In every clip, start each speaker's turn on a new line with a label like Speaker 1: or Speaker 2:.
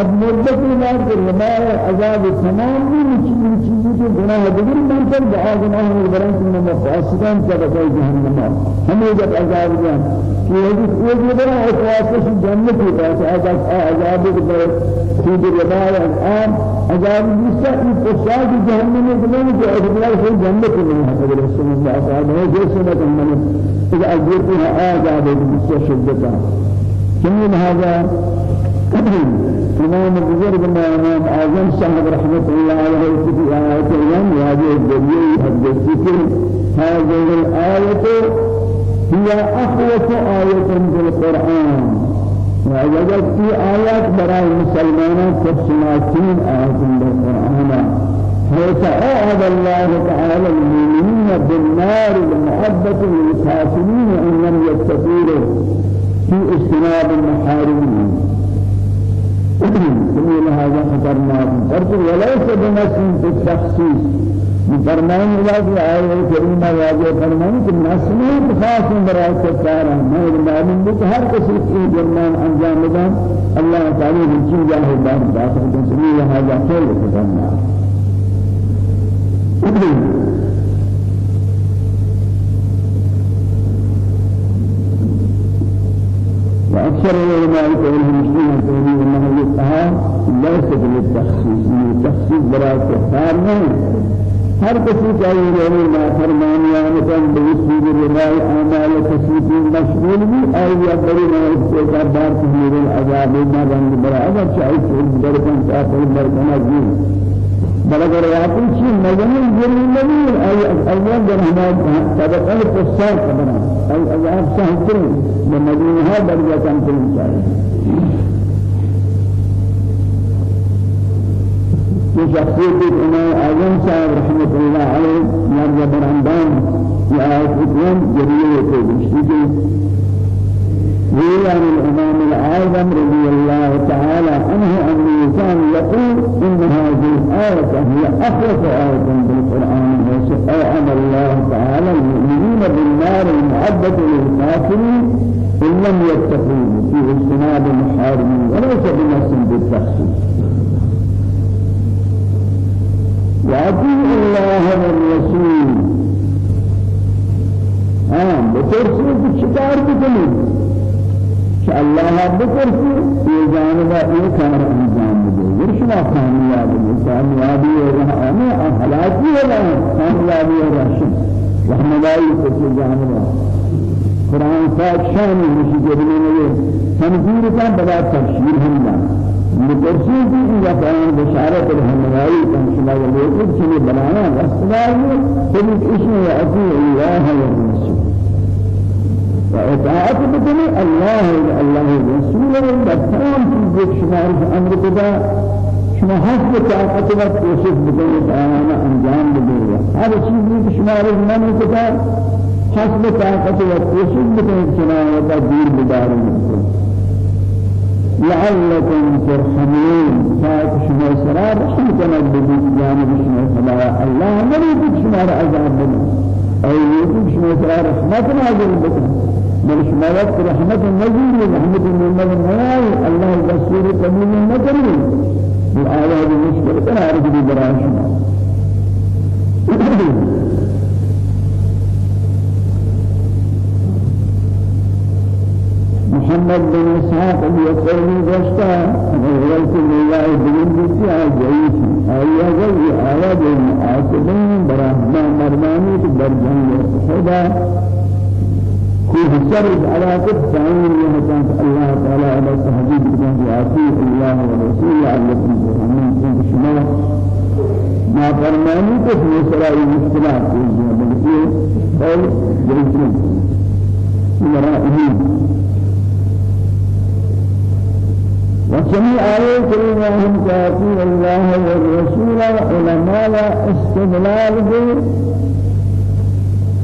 Speaker 1: اب مدت لا رمای عذاب تمام بھی چیزیں کے گناہ دیگر من پر دعا گناہ بران من مفاسدان سبب جہنم ہمیں جب عذاب دیا کہ یہ یہ بڑا اخلاص جنت کی بات عذاب عذاب کے سود رمای الان عذاب کی فساد جہنم میں گناہ کے اخلاص سے جنت میں حضرت رسول اللہ صلی اللہ علیہ وسلم نے اذا اجرتها عذاب جسا شدتا كم هذا إمام بزرگ ما إمام أعظم صاحب رحمة الله عليه في آيات اليوم هذه الدليل حدثت هذه الآية هي أخوة آية في القرآن. ووجدت في آيات براء المسلمين كسماتين آيات في القرآن. حيث أعد الله تعالى المؤمنين بالنار المحبة للكافرين إن لم يستطيعوا في اجتناب المحارمين. سبيل هذا خطرناك فرق وليس بنفس بالتخصيص فرمان الله في آية الكريمة واجه فرمان کہ نسل خاص برای کفارہ میں معلوم کہ ہر کسی کی جرمان انجام دیں اللہ تعالی کی چیز ہے بار داخل سبيل هذا خير خطرناك وأكثر العلماء يقولون المسلمين يقولون أنه يتها ليس بالتخصيص من التخصيص براء كفار ہر کسی کا یہ رہنے ما فرمانیان کن بوسید رضای اعمال کسی مشغول بھی آئی یا بری نہ استعداد دار تحمیر العذاب رنگ برا اگر چاہے تو درکن چاہے درکن عزیز بل اگر واقعی چیز مجموع جرمی نبی ای اول در همه طبقه فسار کبرا ای عذاب سهتر بمجموع ها درجه کم کنیم چاہیے یہ شخصیت ایک امام أعظم صاحب رحمت اللہ علیہ مرجع اکرم جریئے کو بشتی کے عن الإمام الأعظم رضي الله تعالى عنه أنه كان يقول إن هذه الآية هي أخرف آية بالقرآن. وأوعد الله تعالى. المؤمنين بالنار المعدة للكافرين إن لم يتقوا في اجتناب المحارمين وليس بنفس بالتخصيص وأطيعوا الله والرسول. آه بترسل بشكار بكلمة بکرسی یہ جانبہ یہ کار أنجام دے ورشنا ہے آنے حلاکی ہے کامیابی ہے راشن رحمدائی کو جانبہ قرآن پاک شان مشی جبنے میں تنظیر کا بڑا تفسیر ہم مدرسی کی یہ بیان بشارت رحمدائی کا شما لوگ چنے بنانا رسول اللہ تو اس میں اتی اللہ ہے رسول وإطاعت بكني الله الله رسوله بتمام في شمار أمر كذا شما حسب طاقت و کوشش بکنید آنا انجام بدهید هر چیزی که شما رو من کتا حسب طاقت و کوشش بکنید شما را دیر بدارید لعلكم ترحمون. فات شما سرار رحم كنا بدید جانب شما خدا الله نريد شما را عذاب بدید يريد شما سرار رحمت نازل بدید بل شمالات رحمة النبي رحمة محمد النواي الله رسول قبول نكري الآيات المشكلة كان عارف دي براش محمد بن إسحاق يقول رشتا غيرت الله بن بيتي عجيب آية غير آية المعاصبين برحمة مرماني برجان خدا. في سرد على قد تعين يهتم الله تعالى على تهديد بن عتيق الله ورسوله عليكم برحمن كنت شما ما فرماني كفر سراء المشكلات في الجنة قول برسول مرائه وجميع آيات الله كافي الله والرسول علماء استدلال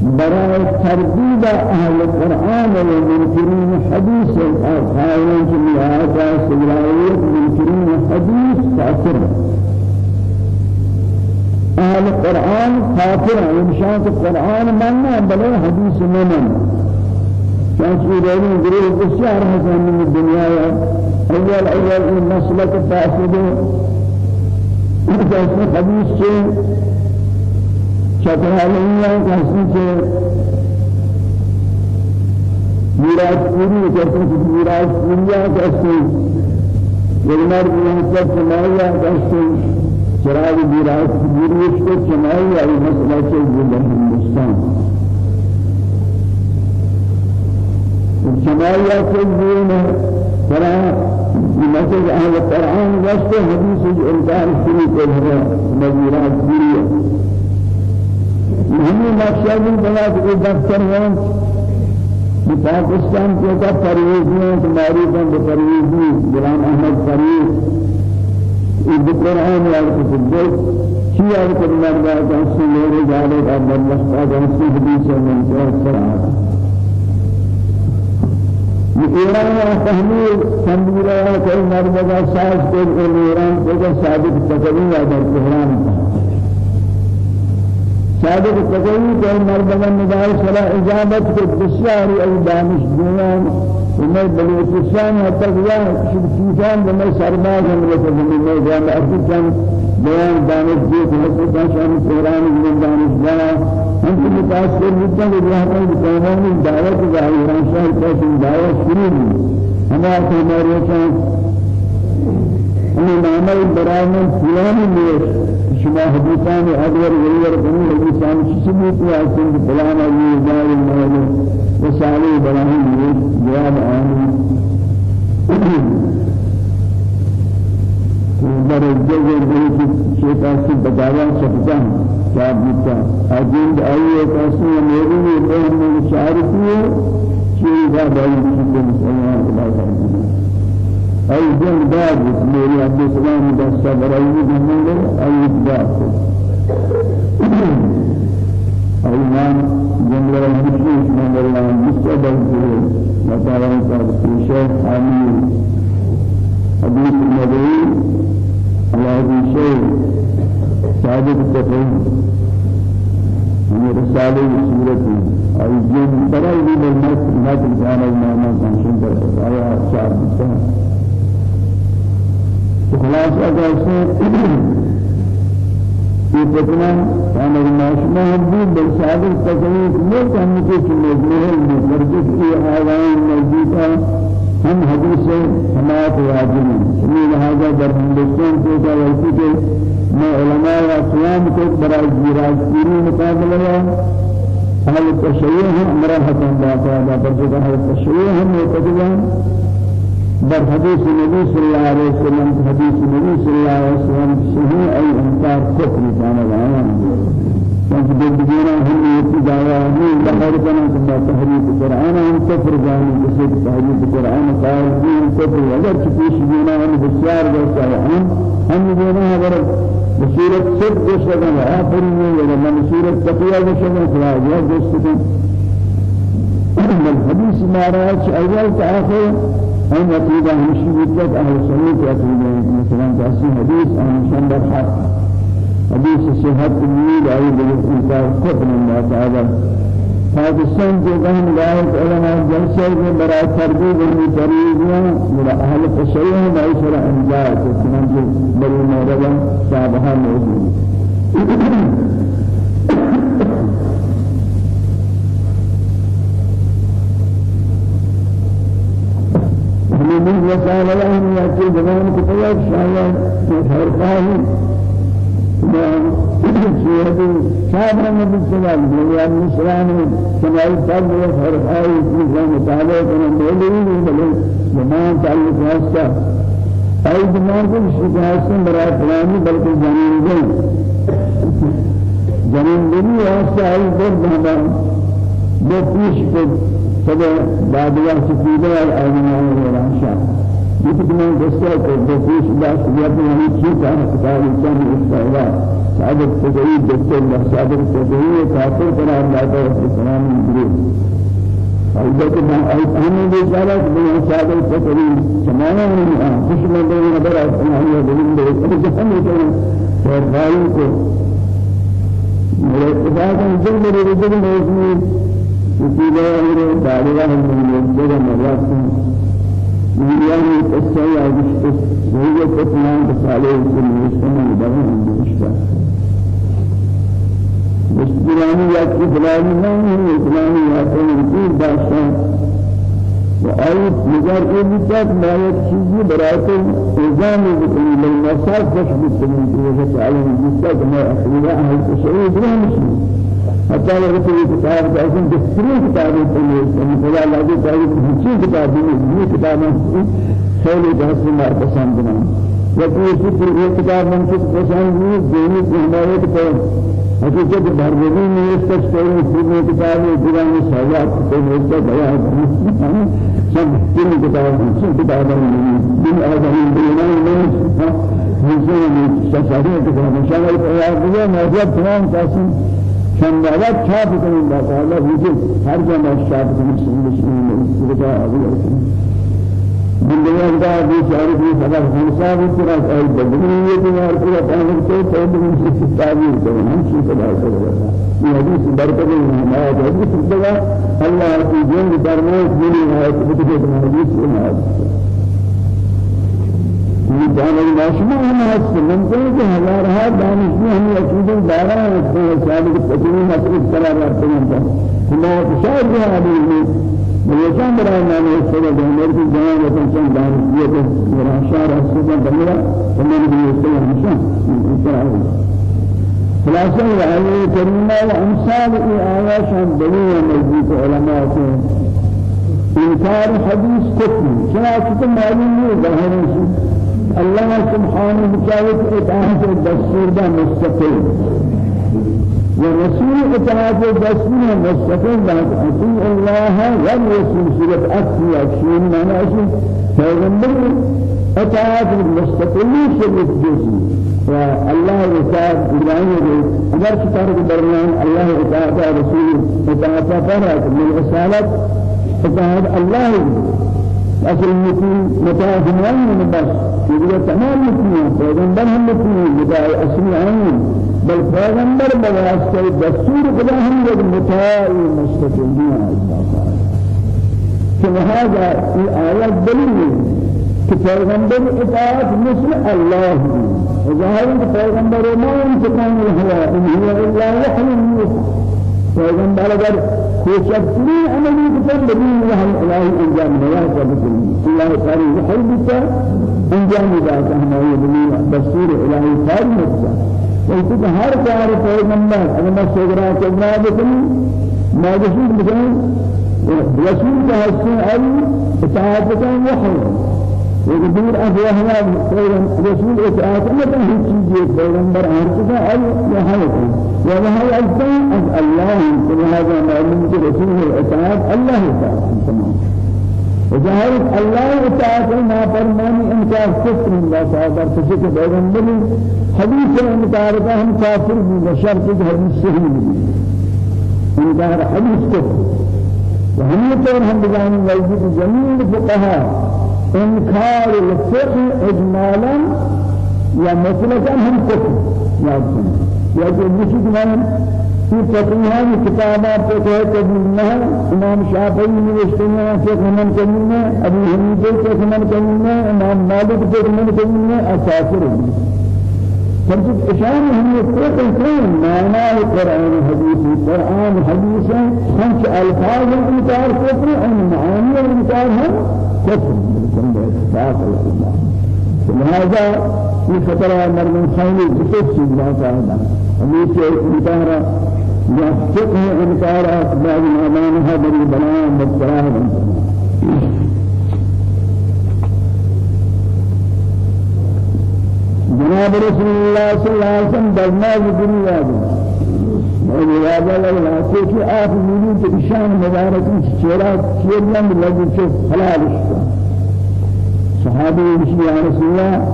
Speaker 1: برای تربیت أهل القرآن و منکرین حدیث قائلین کی میاد سجلایت منکرین حدیث کافر أهل القرآن کافر انشاء القرآن من بل حدیث من شانشي رأيين گروه بسیار حسن من الدنيا اول اول این مسلک فاسد جیسے حدیث سے چترالیاں کسی سے میراث پوری کسی سے میراث پوریا کسی یلمر بیانسر سمایا کسی چراغ میراث پوری کو چمائی ای مسئلہ سے ہندوستان الجماعية كذبين ترى مثل أهل القرآن وسط حديث الإنسان الشريك الهدى مزيرات سورية ہمیں مقصد بنا کہ دفتر ہیں کہ پاکستان کے کا پرویزیاں تمہاری بند پرویزی غلام احمد پرویز یہ قرآن یاد کو سبب شیعہ کو مردا کا سنورے جالے کا اللہ کا حدیث ہے من سے ایران و تحمیل تنبیرہ کوئی مرمزہ ساز کو ایران کو صادق تقوی در تهران صادق تقوی کوئی مرمزہ ندائی صلاح اجابت کو بسیاری ای دانش دیان ومن بلوچستان حتى جاء شبكيان بما سرماج هم لك من ميدان أفريقيا بيان دانش جيت حتى شان القرآن من دانش جاء أنت متأثر جدا بالرحمة بكونان دعوة ظاهرا شاهد كاسم دعوة شرير هما كماريا كان أنا نعمل برامن فلان ليش شما حديثان أدور غير بني حديثان شسميت واسم فلان أبي جاي المال وسالي براهن ليش جواب آمين در جگہ جو شیطان سے بتایا سکتا ہوں ثابتا أجند أي قسم میری بہن میں شارتی ہے چیز کا بھائی کی مسلمان اللہ أي جن داد میری عبد السلام دا صبر أي جن أي داد أي مان جملة المشرك من الله مستقبل مثلا الشيخ عامل حديث النبي على هذا الشيء صادق تفهم من رسالة سورة أي جن ترى لي بالمس ما تجانا المعنى كان در آية شعر بسها خلاص أجل في فتنة كان الماشمة حدود بالصادق تفهم مو كان كيف مجموعة المرجع في حالان موجودة هم حديث حماية واجب من هذا در هندوستان في ذلك ما علماء اسلام کو برای جیراج پوری مقابلہ ہے اہل تشیع ہم مراحت باقاعدہ پر جگہ اہل تشیع ہم معتدلان در حدیث نبی صلی اللہ علیہ وسلم حدیث نبی صلی اللہ علیہ وسلم صحیح ای انکار کفر کانا لانا كانت بالدينا هم يتدعوا من بحر كنا كنا تحريف القرآن هم كفر جاني بسيط تحريف القرآن قال دين كفر. ولا تكيش دينا هم بسيار جالس هم هم دينا هذا بصورة صدق وشغل آخرين ولا من صورة تقوى وشغل خلاص يا دوستي الحديث ما رأيت أول تآخر هم عقيدة مشيئة أهل السنة عقيدة مثلا تأسي حديث عن شندر حق حديث صحة الميل أي بالإنكار كفر الله تعالى. پاکستان کے لائق علماء جلسے کے برائے تربیت و تربیتیاں میرا اہل انجار کو چنانچہ بری صاحبہ موجود. من وسائل الله يأتي زمان كتير شايع فرقاه سورة شاب رحمة السلام. بليان نسران سماعي فرد وفرقائي في مطالعة من مولوين بلي زمان تعلق واسطة أي زمان شکایت سے برای فلانی بلکہ جنین دیں جنین دنی واسطہ آئی در بہما دو پیش کو سب بادیا سفیدہ آئینہ ورانشاہ يمكن من دستور الدفوش باش يبني يعني شيء كان كتاب الإنسان الاستعلاء صادق تدعي دكتور الله صادق تدعي كافر قرار لا ما أي أهم بيشارة من صادق تدعي سمانا من آه مش من دون نبرة أنا هي دليل ده أنا جهنم كمان فرقاين کو میرے اتفاق میں جب وكذا غير دارها من يجد مرات من قصة يا بشت وهي قطمان بصالح كل مسلم بدن بشتا مستراني يا فلاني ما فلاني يا فلاني باشا. وآية مجار إبتاد ما يكشيزي براته إزام بكني للمساء كشف بكني وجه تعالى إبتاد ما أخيرا أهل تشعير بلا مسلم حتى لو في كتاب جاسم بسرين كتاب الدنيا مثلا لاجي تعالى في كتاب الدنيا كتاب خير جاسم ما پسند بنا وفي في كتاب من پسند نہیں دینی حمایت کو حقیقت بھرگوی میں اس کا سٹوری پوری کتاب ہے جنہاں نے سوالات کو مجھے بیان کیا سب تین کتاب ہیں سب کتاب ہیں دین آدمی بیان میں ہزار شفاعت کتاب ہے شامل پیار دیا موجود تمام قاسم شنوات چھاپ کریں تعالی وجود ہر جگہ چھاپ کریں بسم اللہ الرحمن الرحیم من دنیا کا بھی شہر کی خبر ہنسا بھی پورا ہے بدنیت میں اور پورا تعلق سے تو بھی اس تعبیر کریں ہم سے خبر کریں یہ حدیث برکت ہے ہمارا حدیث خدا اللہ کی جن درمیان دینی ہے کہ بدے حدیث ہے یہ جانے ماشما ہم ہے ممکن ہے کہ ہزار ہزار دانش میں ہم عقیدے دارا ہیں صاحب کی تدین اثر قرار رکھتے ہیں ہمارا شاید ہے ويشان برای نام استوى دهنر کی جان وطن چند دانشیت وراشار استوى دهنر ومن بھی استوى ہمشان استوى خلاصہ آیه کریمہ و امثال ای آیات شان دلیل نزدیک علماء کے انکار حدیث کفر. چنانچہ معلوم ہے ظاہر ہے اللہ سبحانہ وتعالى اطاعت دستور دا مستقل. ورسول اطاعت دستور مستقیم بعد اطیع الله والرسول سورة أكسي أكسين معنى أشي پیغمبر اطاعت مستقیم شرط جزی والله اطاعت إبراهيم اگر كتاب درمیان الله اطاعت رسول اطاعت فرق من رسالت الله أصل متين متاع من بس يقول تمام متين پیغمبر هم متين متاع أصل عين بل پیغمبر بواسطه دستور خدا هم یک متاع مستقلی است آیت دلیل کہ پیغمبر اطاعت مثل اللہ ظاہر کہ پیغمبر ما انتقام الهوى إن هو إلا وحي يوحى پیغمبر اگر کوششتنی عملی بکن بدین وحی الہی انجام دیا سبت اللہ تعالی وحی بکن انجام دیا ہماری دستور الہی تعالی مکن وقت هر کار پیغمبر اگر ما سگرا چگرا بکنی ما رسول بکنی رسول کا حسن ای اطاعت وحی ایک دور افواہنا رسول ہی چیزی پیغمبر ہر چیزا ای وحی کن وحی اجتن از اللہ لہذا معلوم رسول اطاعت اللہ تعالی تمام الله تعالى ما فرماني انكار كفر الله تعالى فسك بيغمبري حديث انكار هم كافر من شرط حديث صحيح انكار حديث كفر وهم هم بجانب جميع الفقهاء انكار الفقه اجمالا يا مطلقا هم كفر يا يا جو مشي في تقريبا كتابات تكتب منها إمام شافعي نوشتنا شيخ من كمنا أبي حنيفة شيخ من كمنا إمام مالك شيخ من كمنا أسافر فجد إشارة هم يفرق الكون معنى القرآن الحديث القرآن الحديث خمس ألفاظ الإنكار كفر أن معاني الإنكار هم كفر بالكل اتفاق الله. لهذا في خطر مرمن خير بتفسير الله تعالى. حديث الإنكار يفقه إنكار أسباب الأمانة بني بلاء مبتلاه. جناب رسول الله صلى الله عليه وسلم برنامج الدنيا وجواب الله كيف آخر مولود بشان مبارك شيرات شيرنا من لجل شوف حلال صحابي يا رسول الله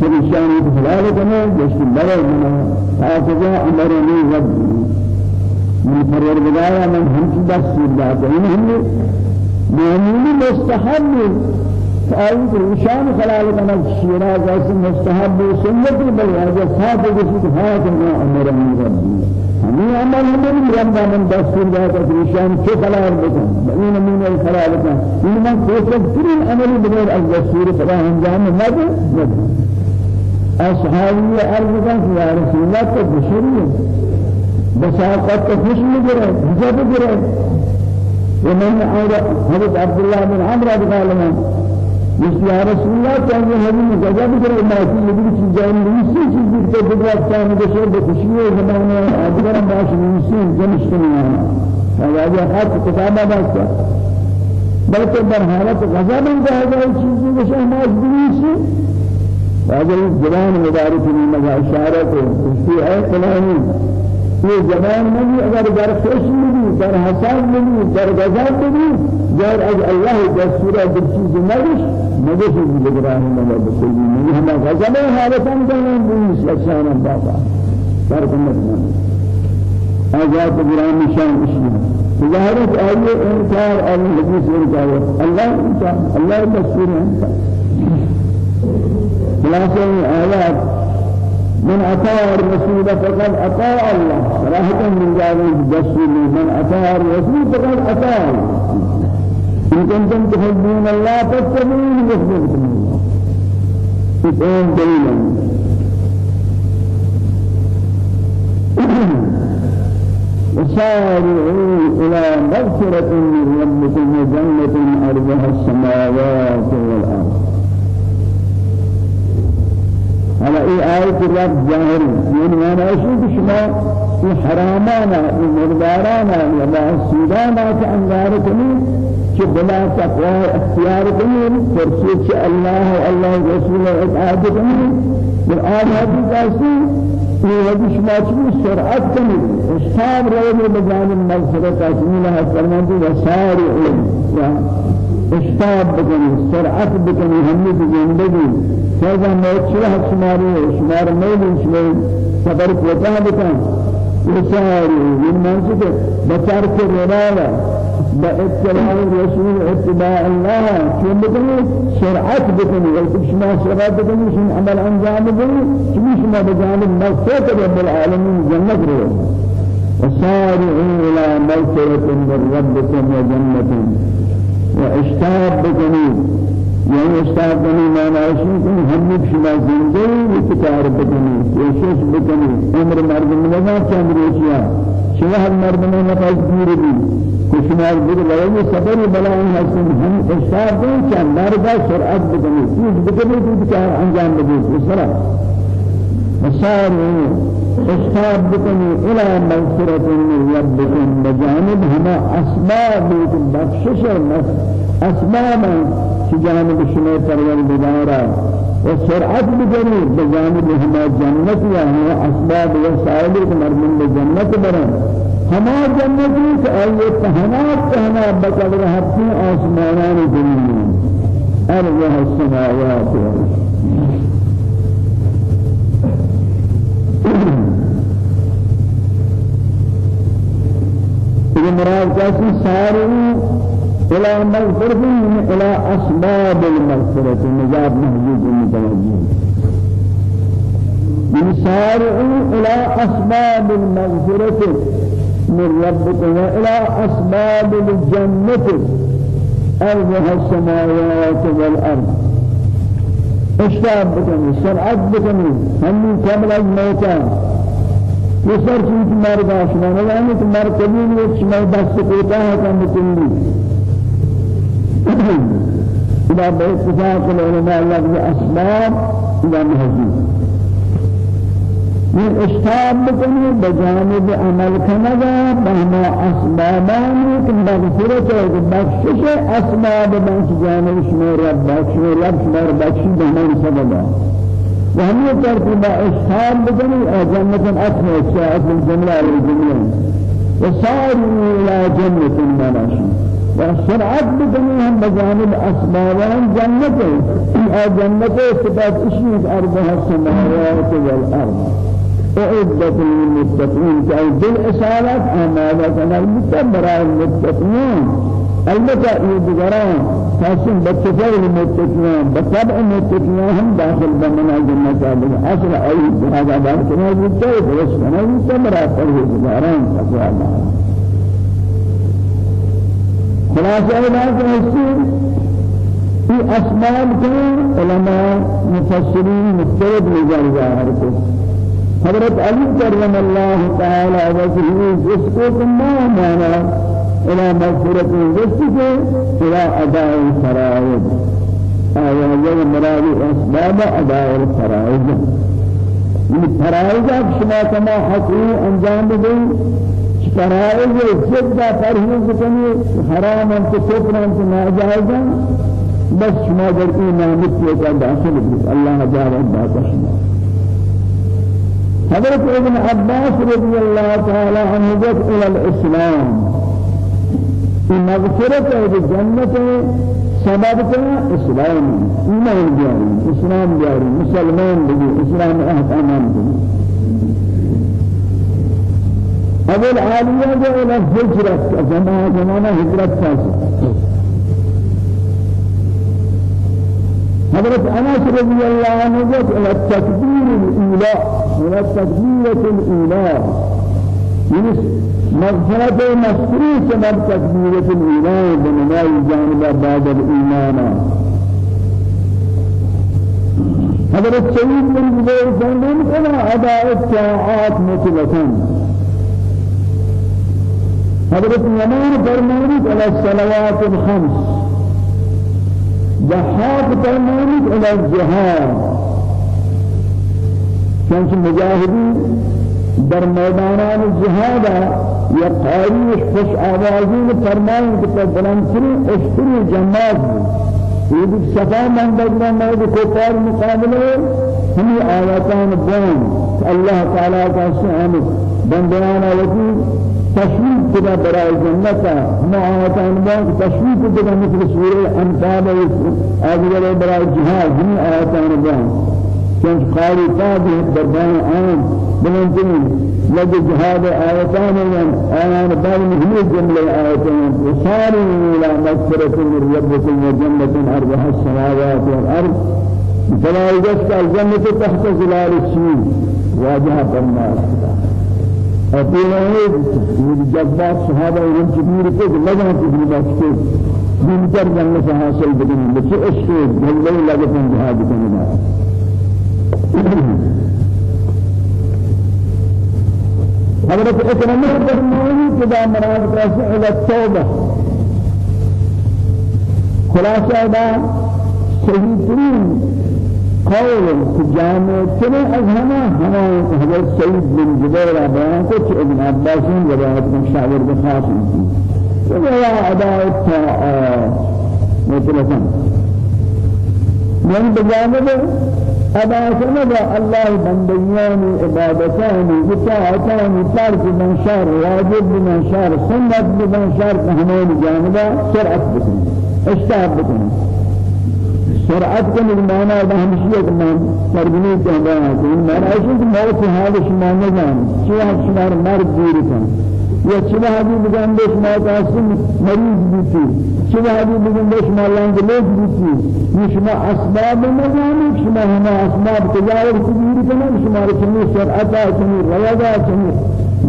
Speaker 1: فرشان حلال كنا جشت بلد منا هكذا أمرني ربي من پروردگار من همچی دستور داده این همه معمولی مستحب فأيض رشان خلال من الشيراز أس مستحب سنة صاحب جسد هذا ما أمرني ربي من عمل من ربنا من دستور ذات الشام كيف خلال بكم من من الخلال بكم من من كثير عمل بغير الدستور فلا انجام ماذا أصحابي أرجوك يا رسول الله تبشرين بساقط تفش مجرد حساب مجرد ومن حضرت عبد الله بن عمرو قال لنا مثل يا رسول الله كان هذه جزاء بجرى ما في يدري چیزیں نہیں چیز کے بدلا کام کے بخشی ہے زمانے اگر باش نہیں جنش نہیں هذا خاص كتابة بس بلکہ در حالت غضب جاء ہے چیزیں کے شامل نہیں هذا الجبان مدارك من مجا اشارة في اي كلامي یہ زبان نہیں اگر در خوش نہیں در حساب نہیں در غضب نہیں جار از الله دستور در چیز نگش نگش بگراه ملا بسلی نہیں ہم غضب حالتاً جانا بویس اچھانا بابا. فرق نکنم آزاد گرام شان اشیاء ظاہرت آئیے انکار اور حدیث انکار. اللہ انکار اللہ دستور انکار. خلاصة آيات من أطاع الرسول فقد أطاع الله. صراحة من جانب الرسول من أطاع الرسول فقد أطاع إن كنتم تحبون الله فاتبعوني يحببكم الله. تكون دليلا. وسارعوا إلى مغفرة من ربكم وجنة أرضها السماوات والأرض. على أي آية الرب ظاهر؟ من ما نشوف شما في حرامانا في مردارانا ولا سيدانا كأنغاركني كبلا تقوى اختياركني فرسوك الله الله رسول اطاعتكني والآن هذه قاسي في هذه شما تشوف سرعت كني اشتاب روي بجانب قاسمي لها فرمانتي وسارعوا اشتاب بکنی سرعت بکنی همی زندگی. سرزا موت شرح شماری؟ شمار میلی شمار. سفر کوتا بکن. وساری این منصب بترک رلالا باتباع الرسول اتباع الله. شو بکنی؟ سرعت بکنی. وقتی شما سرعت بکنی شما عمل انجام بکنی. شما شما بجانب مغفرت رب العالمين جنة رو. وسارعوا إلى مغفرة من ربكم وجنة. واشتاب بجنين يعني اشتاب بني ما ناشين كن هم شما زندگی وتكار بجنين وشش بجنين عمر مرد من ما كان ريشيا شما هم مرد من ما تجبير بي كشما بيد لو صبر بلاء حسن. هم اشتاب بن كان مرد سرعت بجنين چیز بجنين وتكار انجام بدي الصلاة وصاروا اشتاب بكني إلى مغفرة من ربكم بجانب هما أسباب بخشش أسبابا في جانب شما پروردگارا وسرعت بجني بجانب هما جنة يعني أسباب وسائل مرمون بجنة برن هما جنة كأي تهنات تهنا بقدر حتى آسمانان جنين أرجها السماوات والأرض مراد جاسي ساروا إلى مغفرة إلى أسباب المغفرة. نجاب محجوب المتوجه. سارعوا إلى أسباب المغفرة. من ربك وإلى أسباب الجنة. أرضها السماوات والأرض. إشتاب بكني سرعت بكني هم كامل الموتى. يسر چیز مرد آشنا نگانی تو مرد کبیر یک شما دست کوتا ہے کم بکنی إذا باتفاق العلماء لفظ أسباب إلى مهزوم من اشتاب بکنی بجانب عمل کنگا بهما أسبابان که مغفرت و بخشش أسباب بخش جانب شما رب بخش رب شما بخشی بهمان سببا وهم ترتيب إشهاد بدني جنة أكثر ساعة الجملة الجملة وصاروا إلى جنة المناشي والسرعة بدني هم بجانب أسبابان جنة جنة صفات إشيك أرضها السماوات والأرض أعدت للمتقين كأي بالإسالة أما ذاك المتبرع المتقين البته یہ دیگران خاصن بچفر المتقیان بطبع المتقیان هم داخل بمنا جنت آدم اصل ای هذا بار كنا جبته درس جبته مراتب دیگران تقوى الله خلاصة هذا الشيء في أسباب علماء مفسرين مختلف نظر ظاهر کو حضرت علی کرم اللہ تعالی وجهه جس کو ما مانا. إلى مغفرة الرزق إلى أداء الفرائض. آية مراد أسباب أداء الفرائض. من فرائض شما كما حقوق أنجام بدين فرائض جدا فرهيز كني حرام أنت كفر أنت ناجائز بس شما در إيمان مثل داخل بك الله جار أداء شما. حضرت ابن عباس رضي الله تعالى عنه إلى الإسلام في مغفرة الجنة سبب إسلام. إيمان جاري إسلام جاري مسلمان بجي إسلام أحكام بجي أبو العالية جاء إلى الهجرة زمان زمان هجرة فاسد حضرت أنس رضي الله عنه جاء إلى التكبير الأولى إلى التكبيرة الأولى. مغفرة مصري سبب تكبيرة الإيمان بنماء جانب بعد الإيمان حضرت سيد بن جبير فرمان كما أداء الطاعات مطلقا. حضرت يمان فرمانك على الصلوات الخمس. ضحاك فرمانك على الجهاد. كانت مجاهدين در میدانان جهاد یا تاریخ خوش آوازی فرمائیں کہ بلندتری اشتری جماعت یہ بھی صفا من بدنا مرد کو پار مقابلے ہمیں آیاتان بون اللہ تعالیٰ کا شان بندیانا وکی تشویق کدا برای جنتا ہم آیاتان بون تشویق کدا مثل سورہ انفال آدھگر برای جہاد ہمیں آیاتان بون كان قاري تابع دربان آن بلندين لد جهاد آيتان من آيان بار مهمل جملة آيتان وصاروا إلى مغفرة من ربكم وجنة أربها السماوات والأرض. فلا يجسك الجنة تحت ظلال السين واجهة بالناس أقول جذبات صحابة ورم كبير كده لجنة كبير باشكي بنتر جنة حاصل بدين بس اشكي جلوه لجنة جهاد كندا حضرت اکرمه فرمایی که دا مراد کسی إلى التوبه خلاصه دا صحیحترین قول که جامع تنه از همه همه حضرت سید بن جبیر بیان کو چه ابن عباسین روایت من شاور بخاصی کی ولا اداء الطاعات مطلقا. من بجانب ادا سنگا اللہ بندیان عبادتان اطاعتان ترک من شر واجب من شر سنت من شر ہمیں جانبا سرعت بکن اشتاب بکن سرعت کے معنی ہے ہمشیت من تربیت ہے معنی ہے کہ موت حال شما نہ جان شما مرد دور کن. یا چه حدی بگم بهش ما قاسم مریض بیتی؟ چه حدی بگم بهش ما لنگلوز بیتی؟ یہ شما اسباب نزانی شما همه اسباب تجارت کبیر کنن شما چنی شرعتا چنی روضا چنی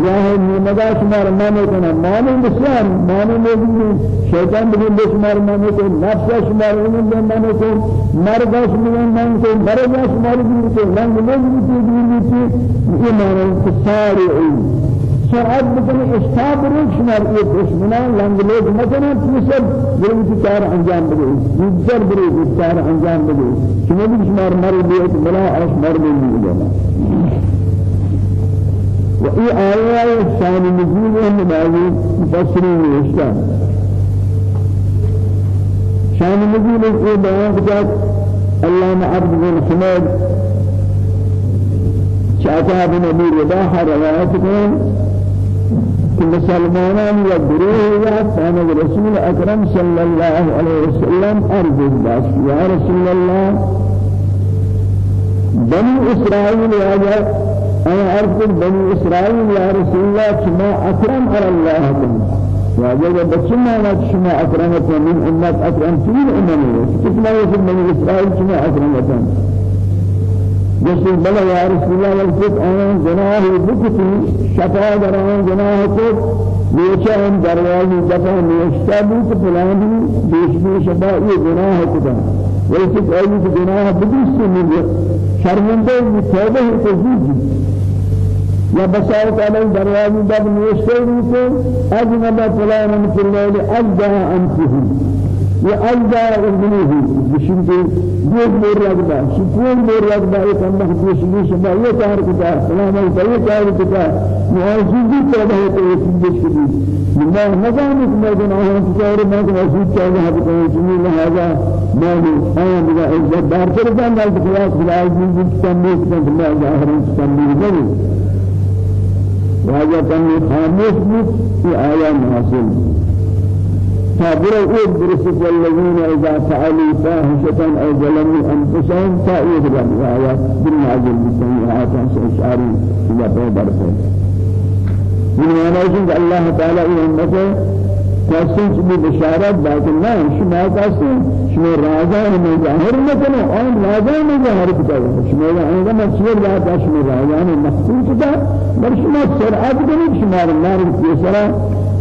Speaker 1: جاه نیمدا شما رو مانے کنن مانے بسیار مانے موجود شیطان بگم بهش ما رو مانے کن نفس شما رو اینو مانے کن مرد شما رو مانے کن مرد شما بگم کن لنگلوز بیتی بیتی یہ مانے کساری سرعت بکنی اشتاب روک شمار یہ دشمنان لنگلوز مکنن تیسر بریم کی کار انجام بده. دیگر بریم کی کار انجام بده. شما بھی شمار مر بیت بلا عرش مر بیت و ای آیه شان نزول هم بعضی مفسرین اشتاب شان نزول ای بیان کرد علامه عبد بن حمید شاتا بن ابي رباح کہ مسلمانان یا گروہ یا فانا رسول اکرم صلی اللہ علیہ وسلم عرض باش یا رسول اللہ بنی اسرائیل یا أنا عرض بني إسرائيل يا رسول الله كما أكرم على الله واجب بچنا ما شما أكرمكم من أمة أكرمتين أممي كتنا يسمى من إسرائيل شما أكرمكم جسد بلا يا رسول الله والفت آن جناه بكتي شفا دران جناه كت نیچه هم دروازی دفع نیشتا بود فلانی بیش بیش شفا گناہ کتا. ویسے کوئی گناہ بدیس سے شرمندے توبہ ہے تو یا بشار تعالی دروازه دب نوشته میشه اجنب فلان من اجدا انته یا ابنه بشین که دو مور رگبا شکون مور رگبا ایک اندہ دوشنی شما یہ کار کتا فلان من یہ کار کتا معاذی توبہ ہے تو یہ چیز کی میں نظام اس میں گناہوں کی اور میں وجود چاہیے ہے کہ جمی لہذا میں آیا میرا عزت دار کر دیں میں خدا خدا کی تنبیہ کرنے میں ظاہر تنبیہ نہیں راجع تنی خاموش في آية حاصل صابر اود برسك الذين إذا فعلوا فاحشة أو ظلموا أنفسهم فأيد رب آيات بالنازل بالسيئات أشعاري إلى بيبر من هنا الله تعالى إلى کسی چی بشارت داد نه شما کسی شما راجان می ظاهر نکنه آن راجان می ظاهر کنه شما اینجا مسئول داد شما راجان مخصوص داد بل شما سرعت کنید شما را نار کیسرا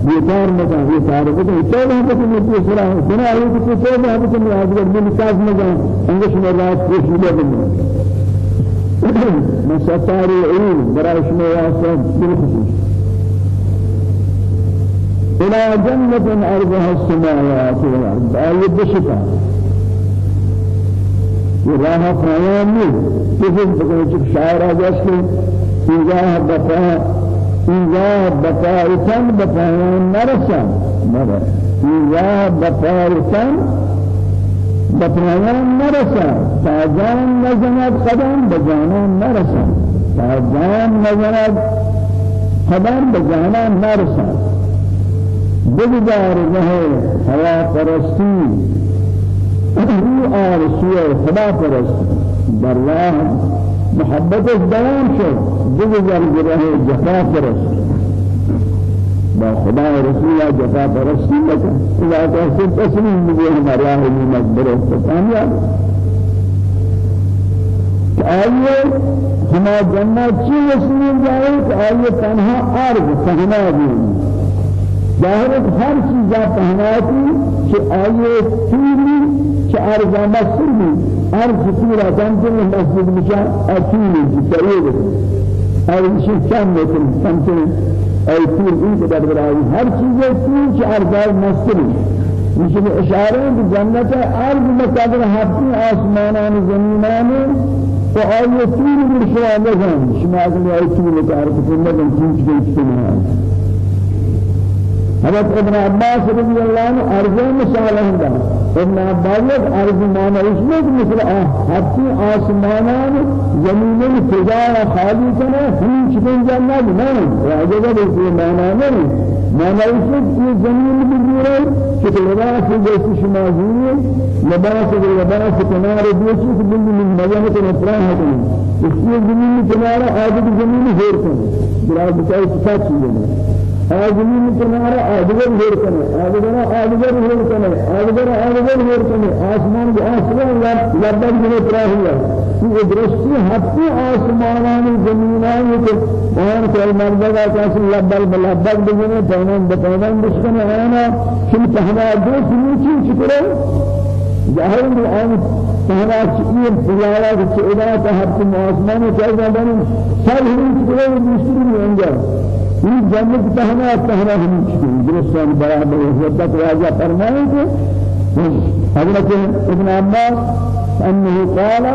Speaker 1: بیکار نکن یہ سارے کو تو ہے کہ میں کیسرا بنا ہے کہ تو میں آج میں نکاح میں جاؤں انگش میں کو شیلے بنوں مساتار العلم برای شما واسه بالخصوص إلى جنة أرضها السماوات والأرض آية بشفا وراها قيامي كيف بقول شاعر جسد إذا بقى إذا إنسان بقى نرسا مرة. إذا بقى إنسان بقيان نرسا تاجان نزنات قدم بجانان نرسا تاجان نزنات قدم بجانان نرسا بگذار رہے ہوا پرستی. رو آرسوی خدا پرست در راہ محبت دوام شد. بگذار رہے جفا پرست با خدا رسول جفا پرستی لکن اذا تحصیل تسلیم بگئے ہمارا نیمت برست کامیاب. آئیے ہما جنت چی رسول جائے کہ آئیے تنہا عرض تنہا بھی ظاهر هر چیز پہناتی کہ آئیے تیری کہ ارزا مسئولی ارز تیرا تنتن مسجد مشان اتیلی کی سریع ارزشی چند میتن تنتن ای تیر این قدر برائی ہر چیز کہ ارزا مسئولی مشان اشارے کہ جنت ارض مقدر ہفتی آسمانان زمینان و آئیے تیر برشوان لگن شما تیر کار کتن لگن تیر چیز کتن حضرت ابن عباس رضي الله عنه أرجو مثال هذا ابن عباس ارجمان اسمك مثل حتى آسمانان زمین فضا خالی کنه هیچ چیز جنت نه راجع به معنا نه معنا اسمك کی زمین بگیره که لباس جسم شما زیره لباس به لباس کنار دیشی که بلی من مزامت نفران هکنه اسی زمین کنار آدم زمین هر کنه. برای بچه سات چیزه آدمی کنار آدگر هر کنه. آدگر آدگر هر کنه. آدگر آدگر هر کنه. آسمان به آسمان لبد جنه تراهیه یہ درستی ہفتے آسمانانی زمینانی کے وہاں سے مردگا کاسی لبل بلبل بجنے پہنن بپہنن بشکنے آنا شن تہنا دو سنوچی چکرے ظاہر میں آن تہنا چکیے بلالا کہ چیدہ تہفتے آسمانی چاہتا بنی سر ہی چکرے مشکل میں این جنت تهنا تهنا هم درستان برابر حضرت راجع فرمائے کہ حضرت ابن عباس انه قال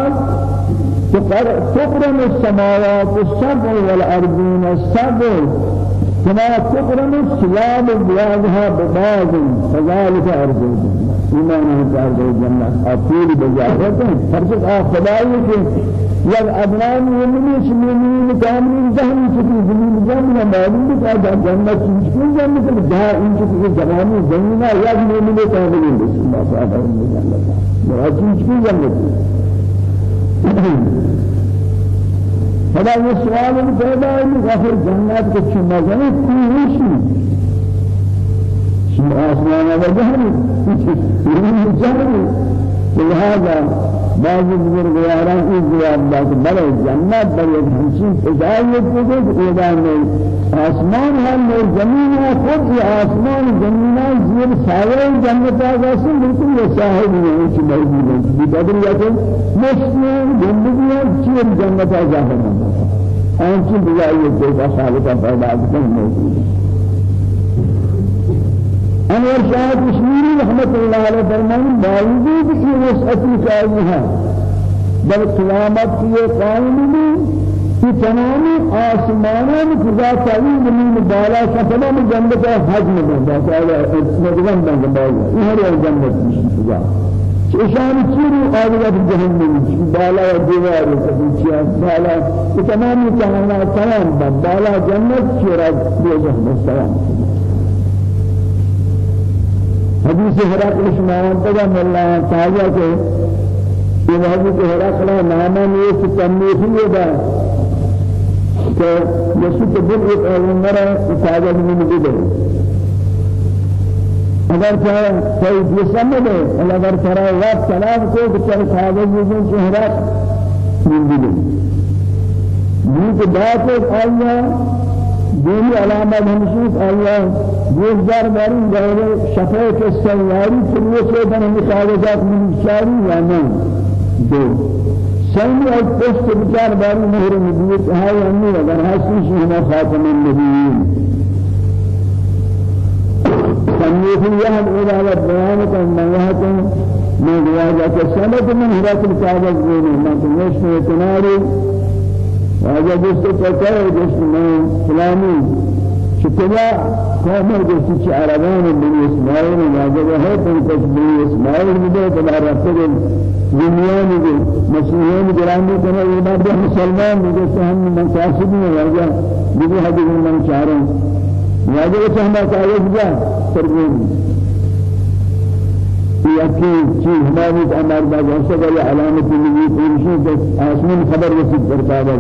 Speaker 1: تقرن السماوات السبع والارضين السبع كما تقرن السلام بلادها ببعض ایمان ہے ارض الجنہ اپنی بجاہت ہے فرض خدای یک ابنان یمنی شمیمی کاملی زهمی چکی زمین زمین معلوم جنت چیز کن جنت که ده این چکی زمانی زمین یک یمنی کاملی بسم الله تعالی جنت مرا چیز کن یہ سوال پیدا ہے کہ آخر جنت کے چھ مزے کوئی نہیں آسمان وجهني جهني لهذا بعض بزرگواران این جواب داد بله جنت بله همچین فضایت بده که ایدان آسمان هم زمین ہے خود آسمان زمین ہے زیر سایہ جنت آگاسن بالکل یہ صاحب نہیں کہ موجود ہے کہ بدر یا کہ مشکل زندگی ہے چیر جنت آگاسن ان کی بجائے کہ خالق پیدا کرنے موجود ہے انور شاہ کشمیری رحمت اللہ علیہ فرمائیں باوجود کی وسعتی قائم ہے بل قیامت کی قائم نہیں کہ تمام آسمانوں میں خدا تعالی زمین بالا کا تمام جنت حجم بنتا ہے مدغم بن بالا یہ ہے جنت خدا شان چیرو آدھا جہنم بالا دیوار کبھی بالا یہ تمام کائنات تمام بالا جنت چیرا دیوار مستقام حدیث حرقل شماران تگا ملا تاجا کے یہ حدیث حرقل نامہ نیست تنمیخی دا۔ کہ یسوع بن ایک عمر اتاجہ من بدر اگر چاہے کوئی جسم دے اگر ترى وقت سلام کو تو چاہے کاغذ میں چہرہ من بدر یہ بات ہے آیا دینی علامت ہمشیف آیا جوزدار باری غیر شفاء کے سیاری چلیے سے بنے کاغذات من شاری یا نہیں دو. سيد القسط بچار باري مهر نبيت هاي أمي أگر حسنش هنا خاتم النبيين سميه يهد إلى البيانة الميهة من رواجة السنة من هرات الكعبة زيني ما تنش تناري وهذا جست تكاية جست من فلاني شكلا قوم جست عربان بني إسماعيل وهذا هي تنكش بني إسماعيل دنیا میں مسیحیوں میں جرائم کرنے یہ بات ہے مسلمان نہیں ہے یا مجھے حدیث میں چاہ رہے ہیں یا جو ہم چاہے جا تربیت کہ چیز ہماری ہمارے بعد ایسا کہ علامت نبی پوچھیں کہ آسمان خبر رسید کرتا ہے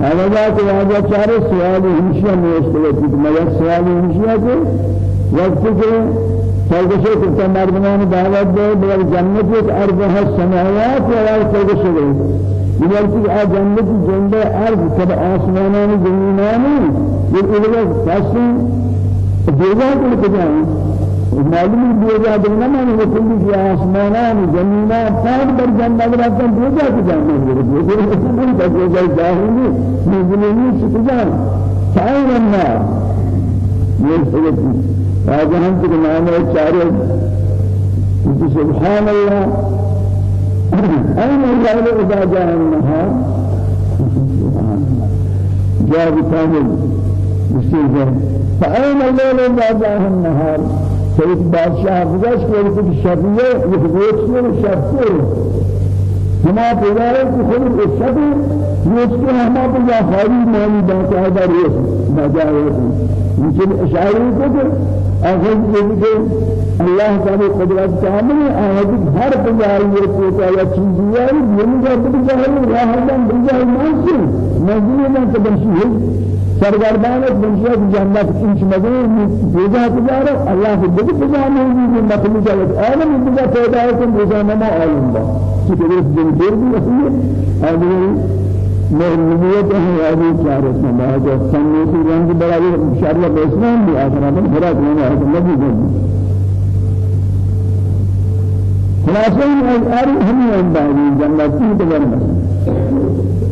Speaker 1: هذا ذات واجہ چارے سوال ہمشیہ میں اس کو کہ میں سوال ہمشیہ کے وقت کے فوقشه که مردمان دعوت ده بر جنت یک ارض هست سماوات و ارض فوقشه ده بلکه آ جنت جنده ارض کب آسمانان زمینانی یہ الگا فاصل دیگا کو کجائیں معلوم دیگا دینا وہ کلی کی آسمانان زمینان پاک بر جنت رہتا دیگا کو جانا ہے دیگا ظاہری مجنونی چکجان سائر النار یہ سبب هذا هم في معنى چاره سبحان الله. أين الليل إذا جاء النهار جاء بكامل مستيقظ فأين الليل إذا جاء النهار سيد بادشاہ بجاش کوئی کچھ شبیه یخدوچ میں شبیر ہما پیدا ہے کہ خود اس شبی یہ اس کے ہما پر یا خالی مانی باقاعدہ ریس مجاہد ممکن اشعاری کو کہ آخر یہ اللہ تعالی قدرت کامل ہے آج ہر پجاری کو یا چیز ہے یہ مجھے بجائے راہ بجائے مانسی ہے سرگردان بنشاء جنت. انش مدين بيجا تجارة الله في بدي بيجا موجود من مخلوق جالس عالم بيجا پیدا ہے کہ بيجا ما عالم با. کہ درس دن دیر بھی ہے آدمی مهميت ہے ابھی چار اس میں بعد سننے کی رنگ بڑا یہ انشاءاللہ اسلام بھی آخر میں بڑا کرنا ہے نبی جن خلاصہ من ار ہم اندازی جنتی بغیر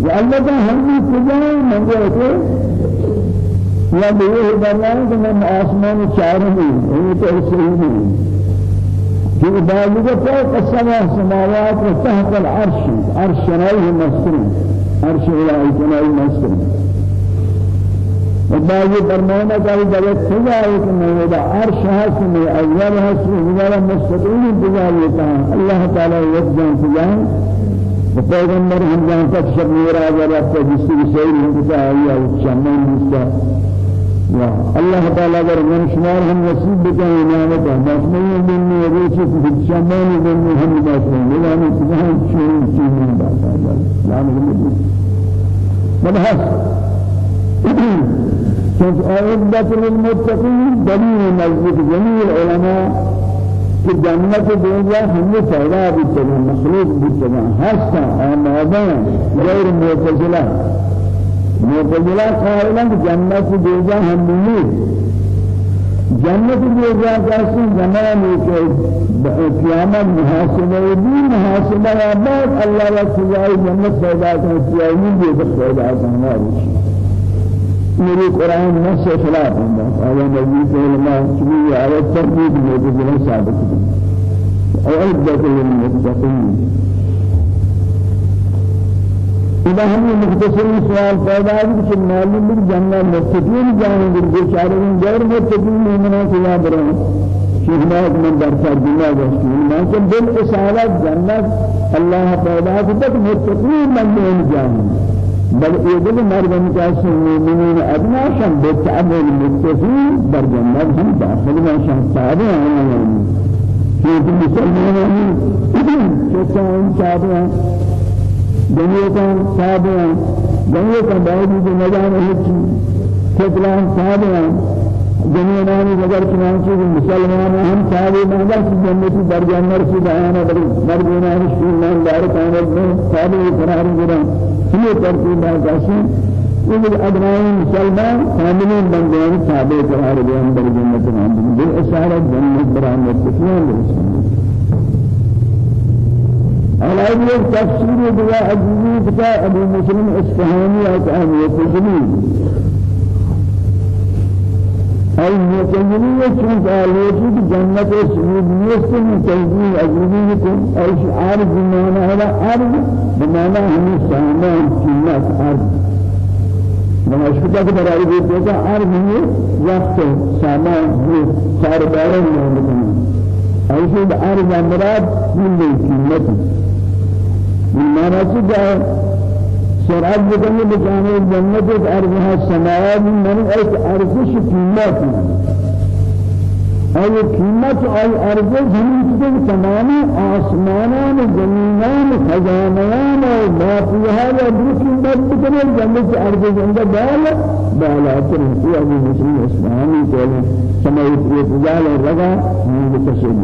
Speaker 1: یا اللہ ہم بھی تھے یا یہ بنانا کہ میں آسمان چار ہوں یہ تو صحیح نہیں في ذلك فوق السماء سماوات وتحت العرش عرش رأيه مسلم عرش الهی کنائی مسلم وبعضی فرمانا کہ جب خدا ہے کہ میں وہ عرش ہست میں اول میں مستقیم انتظار لیتا ہوں اللہ تعالی یکجان سجان وپیغمبر ہم جان تک شب میرا جب آپ کو جس کی سیر ہوتا ہے یا شامل الله تعالى اگر من شمار هم نصیب بکنه نعمت مصنوعی بنی و ریچی که شمال بنی هم باشن لیلانی سبحان چون چون باشن لعنه بنی بل هست. چونکہ اعدت للمتقین دلیل نزدیک جميع العلماء کہ جنت دوزہ ہمیں پیدا بھی مخلوق بھی حسا آمادان غیر معتزلہ معتزلہ قائلہ کہ جنت دوزہ ہم نہیں جنت دوزہ کیسے زمانے کے قیامت محاسبہ بھی محاسبہ بعد اللہ و سزائے جنت پیدا کرتی ہے نہیں بھی پیدا کرنا ہے میری قرآن نص خلاف ہے اور نبی علیہ وسلم کی آیت میں جو ہے ثابت ہے اور عدت للمتقین إذا هم مختصر سؤال پیدا ہے کہ معلوم ہے جنت متقین جانے گے بیچارے غیر متقین مومنوں کو یاد رہے شہنات من در ترجمہ گشتی لیکن بالإصالة جنت. الله پیدا تک متقین من جانے بل يدل مردم كاسم المؤمنين أبناشا بالتعبد المتفين بر جنات هم داخل ما شان في المسلمين كتان تابع دنيا كان تابع دنيا كان بعيد من مجال هيك كتلان تابع دنيا نامي مگر چنانچہ مسلمان ہم تابع ماذا في جنتی در جنت سے بیان بر مرجونا رسول اللہ دار کامل میں تابع قرار گرا ہمیں ترتیب آجاسی یہ ادنائی مسلمان کاملین بندیان تابع قرار دے اندر جنت میں بل اشارت جنت برامت کتنان رسول على یہ تفسیر دعا عزیزی کا أبو مسلم اصفهانی اہمیت جلیل أي متجنية چون آلوچی کی جنت سعود من تجزیل عزیزی کن أي شعار بمعنى هذا أرض بمعنى هم سامان قیمت أرض من اشکتا کہ برای دیتے کہ أرض ہے وقت سامان ہے کاربارن میں ایسے أرض مراد من قیمت من معنى سے سرعت بدنی بجانب ایک ارضها السماوات من ایک ارزش قیمت یہ قیمت اور ارزش زمین کے تمام آسمانان زمینان خزانان اور باقیها یا دوسری بات بکنے جنت ارزش بال بالا تر یہ ابو مسلم آسمانی سماوت اتجال اور رگا من تشہیر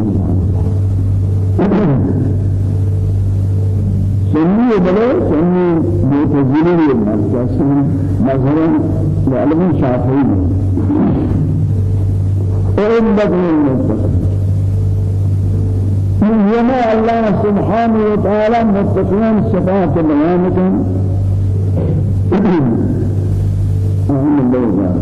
Speaker 1: سنی بلے سنی بيتزيلي المرجع مثلا لعلم شافعي أعدت للمتقين من يما الله سبحانه وتعالى متقين صفات بيانكم أهم الله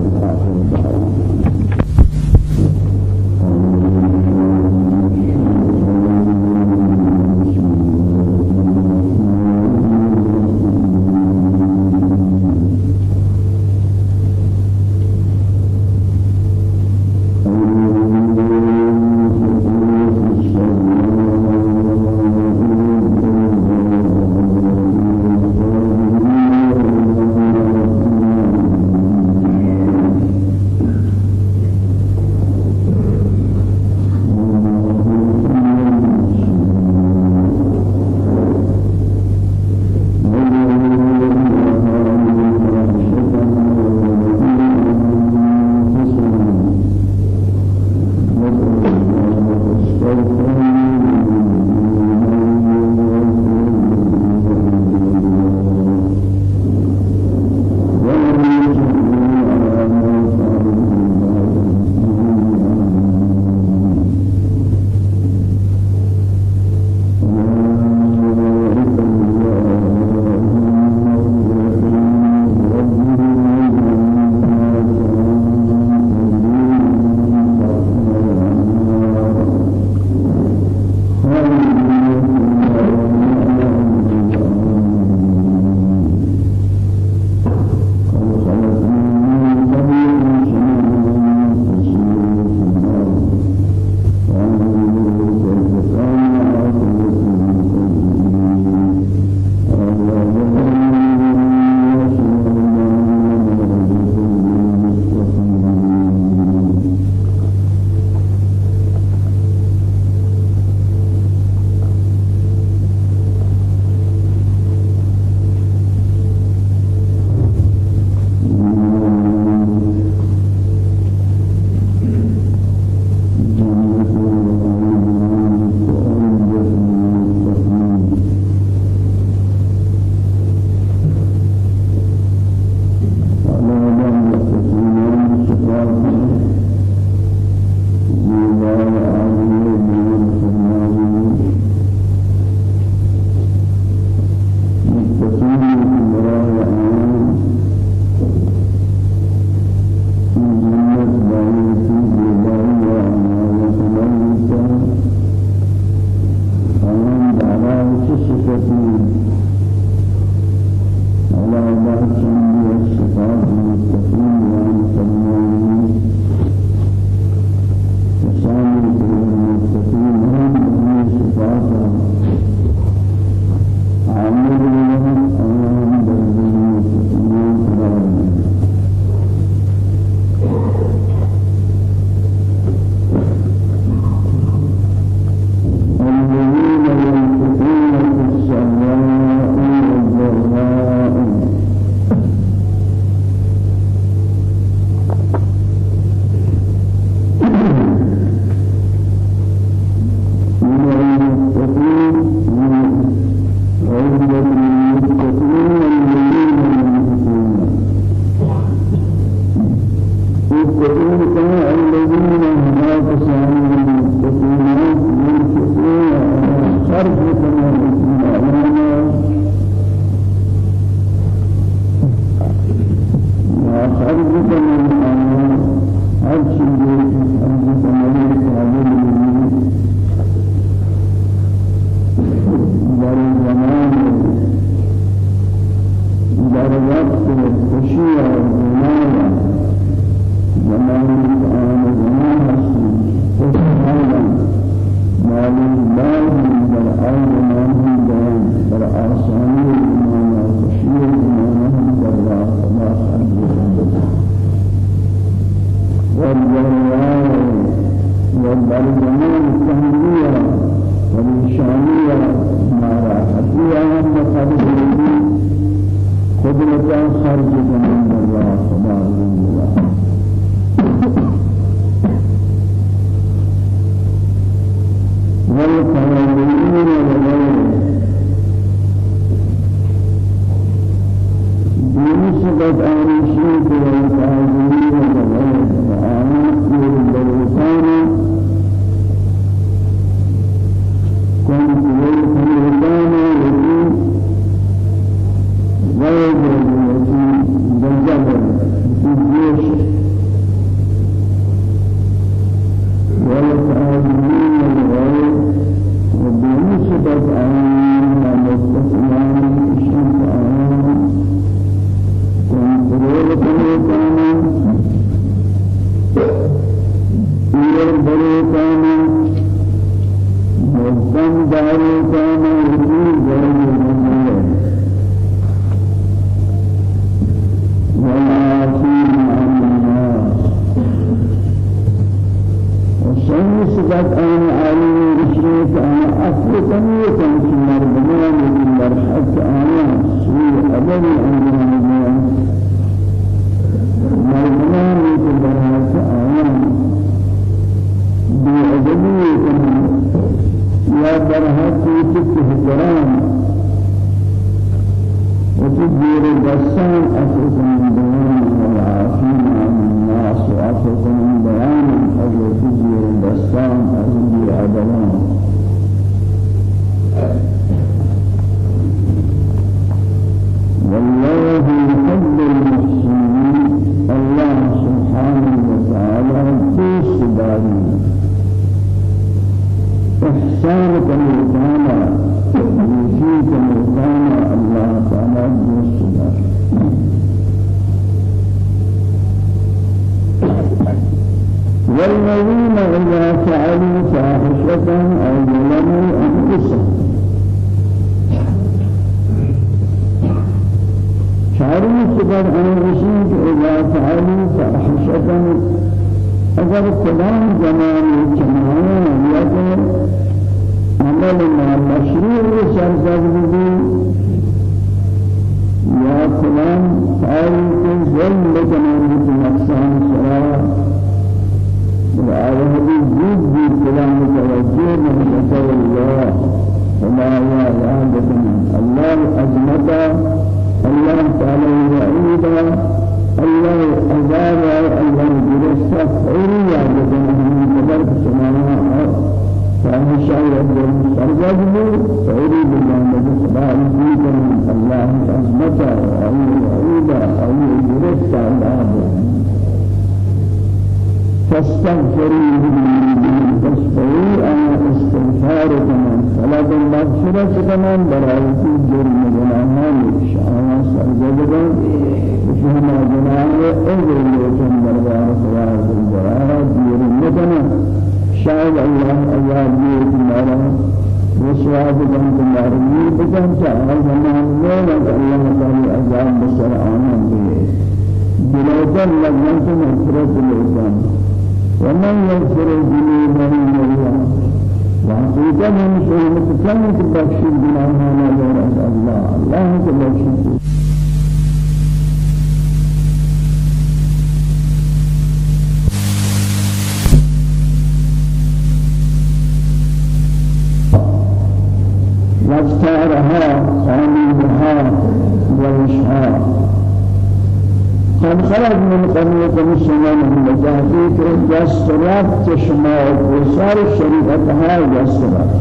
Speaker 1: جاتی که دست رفت شما بسیار شریعت ها دست رفت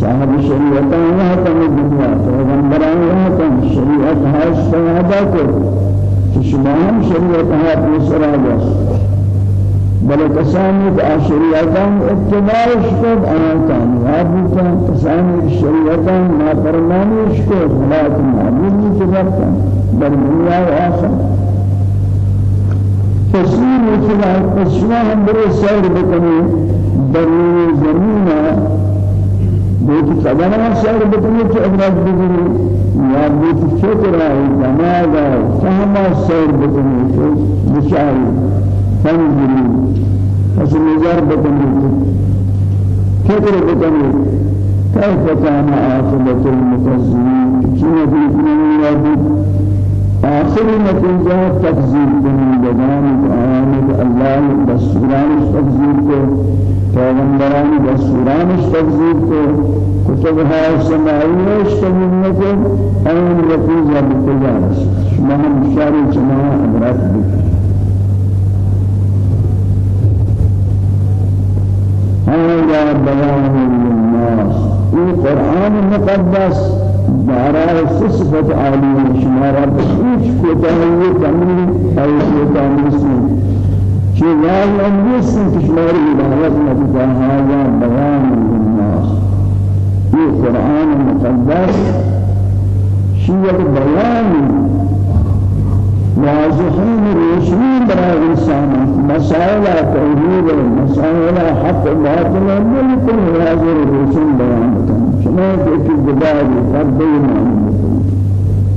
Speaker 1: صاحب شریعت ها تم دنیا پیغمبران ها تم شریعت ها استعاده که شما هم شریعت ها بسیار دست بل تسامت شریعتان اتباعش کن آیا کامیاب بودن تسامت شریعتان نافرمانیش کن حالات معمولی که رفتن در دنیا و آخر تصویر اطلاع تصویر ہم بكني بني زمينا بيت زمینہ بیت بكني سیر بکنے کہ ابراج بکنے یا بیت فکر آئی جمال آئی فہم سیر بکنے کہ بشاری. فنجری پس نظر كيف كان عاقبة المكذبين؟ آخر نتیجہ تکذیب کنی بدان آیات اللہ دستوران تکذیب کو پیغمبران دستوران تکذیب کو کتبها سماعیہ تکذیب کو این نتیجہ بتجارس شما ہم شاری جماع عبرت بکنی هذا بيان للناس القرآن المقدس دارا صفت عالی شمارا هیچ کوتاهی کمی ای کوتاهی نیست چه لازم نیست که شماری هدایت نبوده هذا بیان للناس یہ قرآن مقدس شیعت بیان واضحين روشنی برای انسان. مسائل توحید مسائل حق باطل بالکل واضح روشن بیان کرنے شما ایک جداری فرد ایمان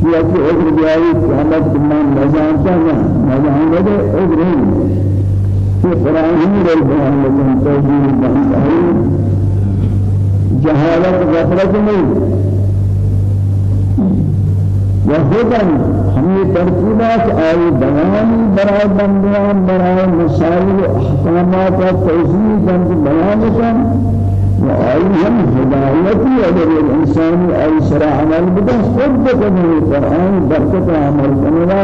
Speaker 1: کیا کہ ایک بیاری قیامت تمام نظام ہے نظام ہے ایک رہی کہ قرآن ہی رہی بیان لکن توحید بہت جہالت غفلت نہیں وهدى هم ترتيبات آي بيان براء بندیان براء مسائل احکامات توضیح جنگ بیان کن و آئی ہم ہدایتی اگر الانسان آئی سرا عمل بدا خود بکنی قرآن برکت عمل کننا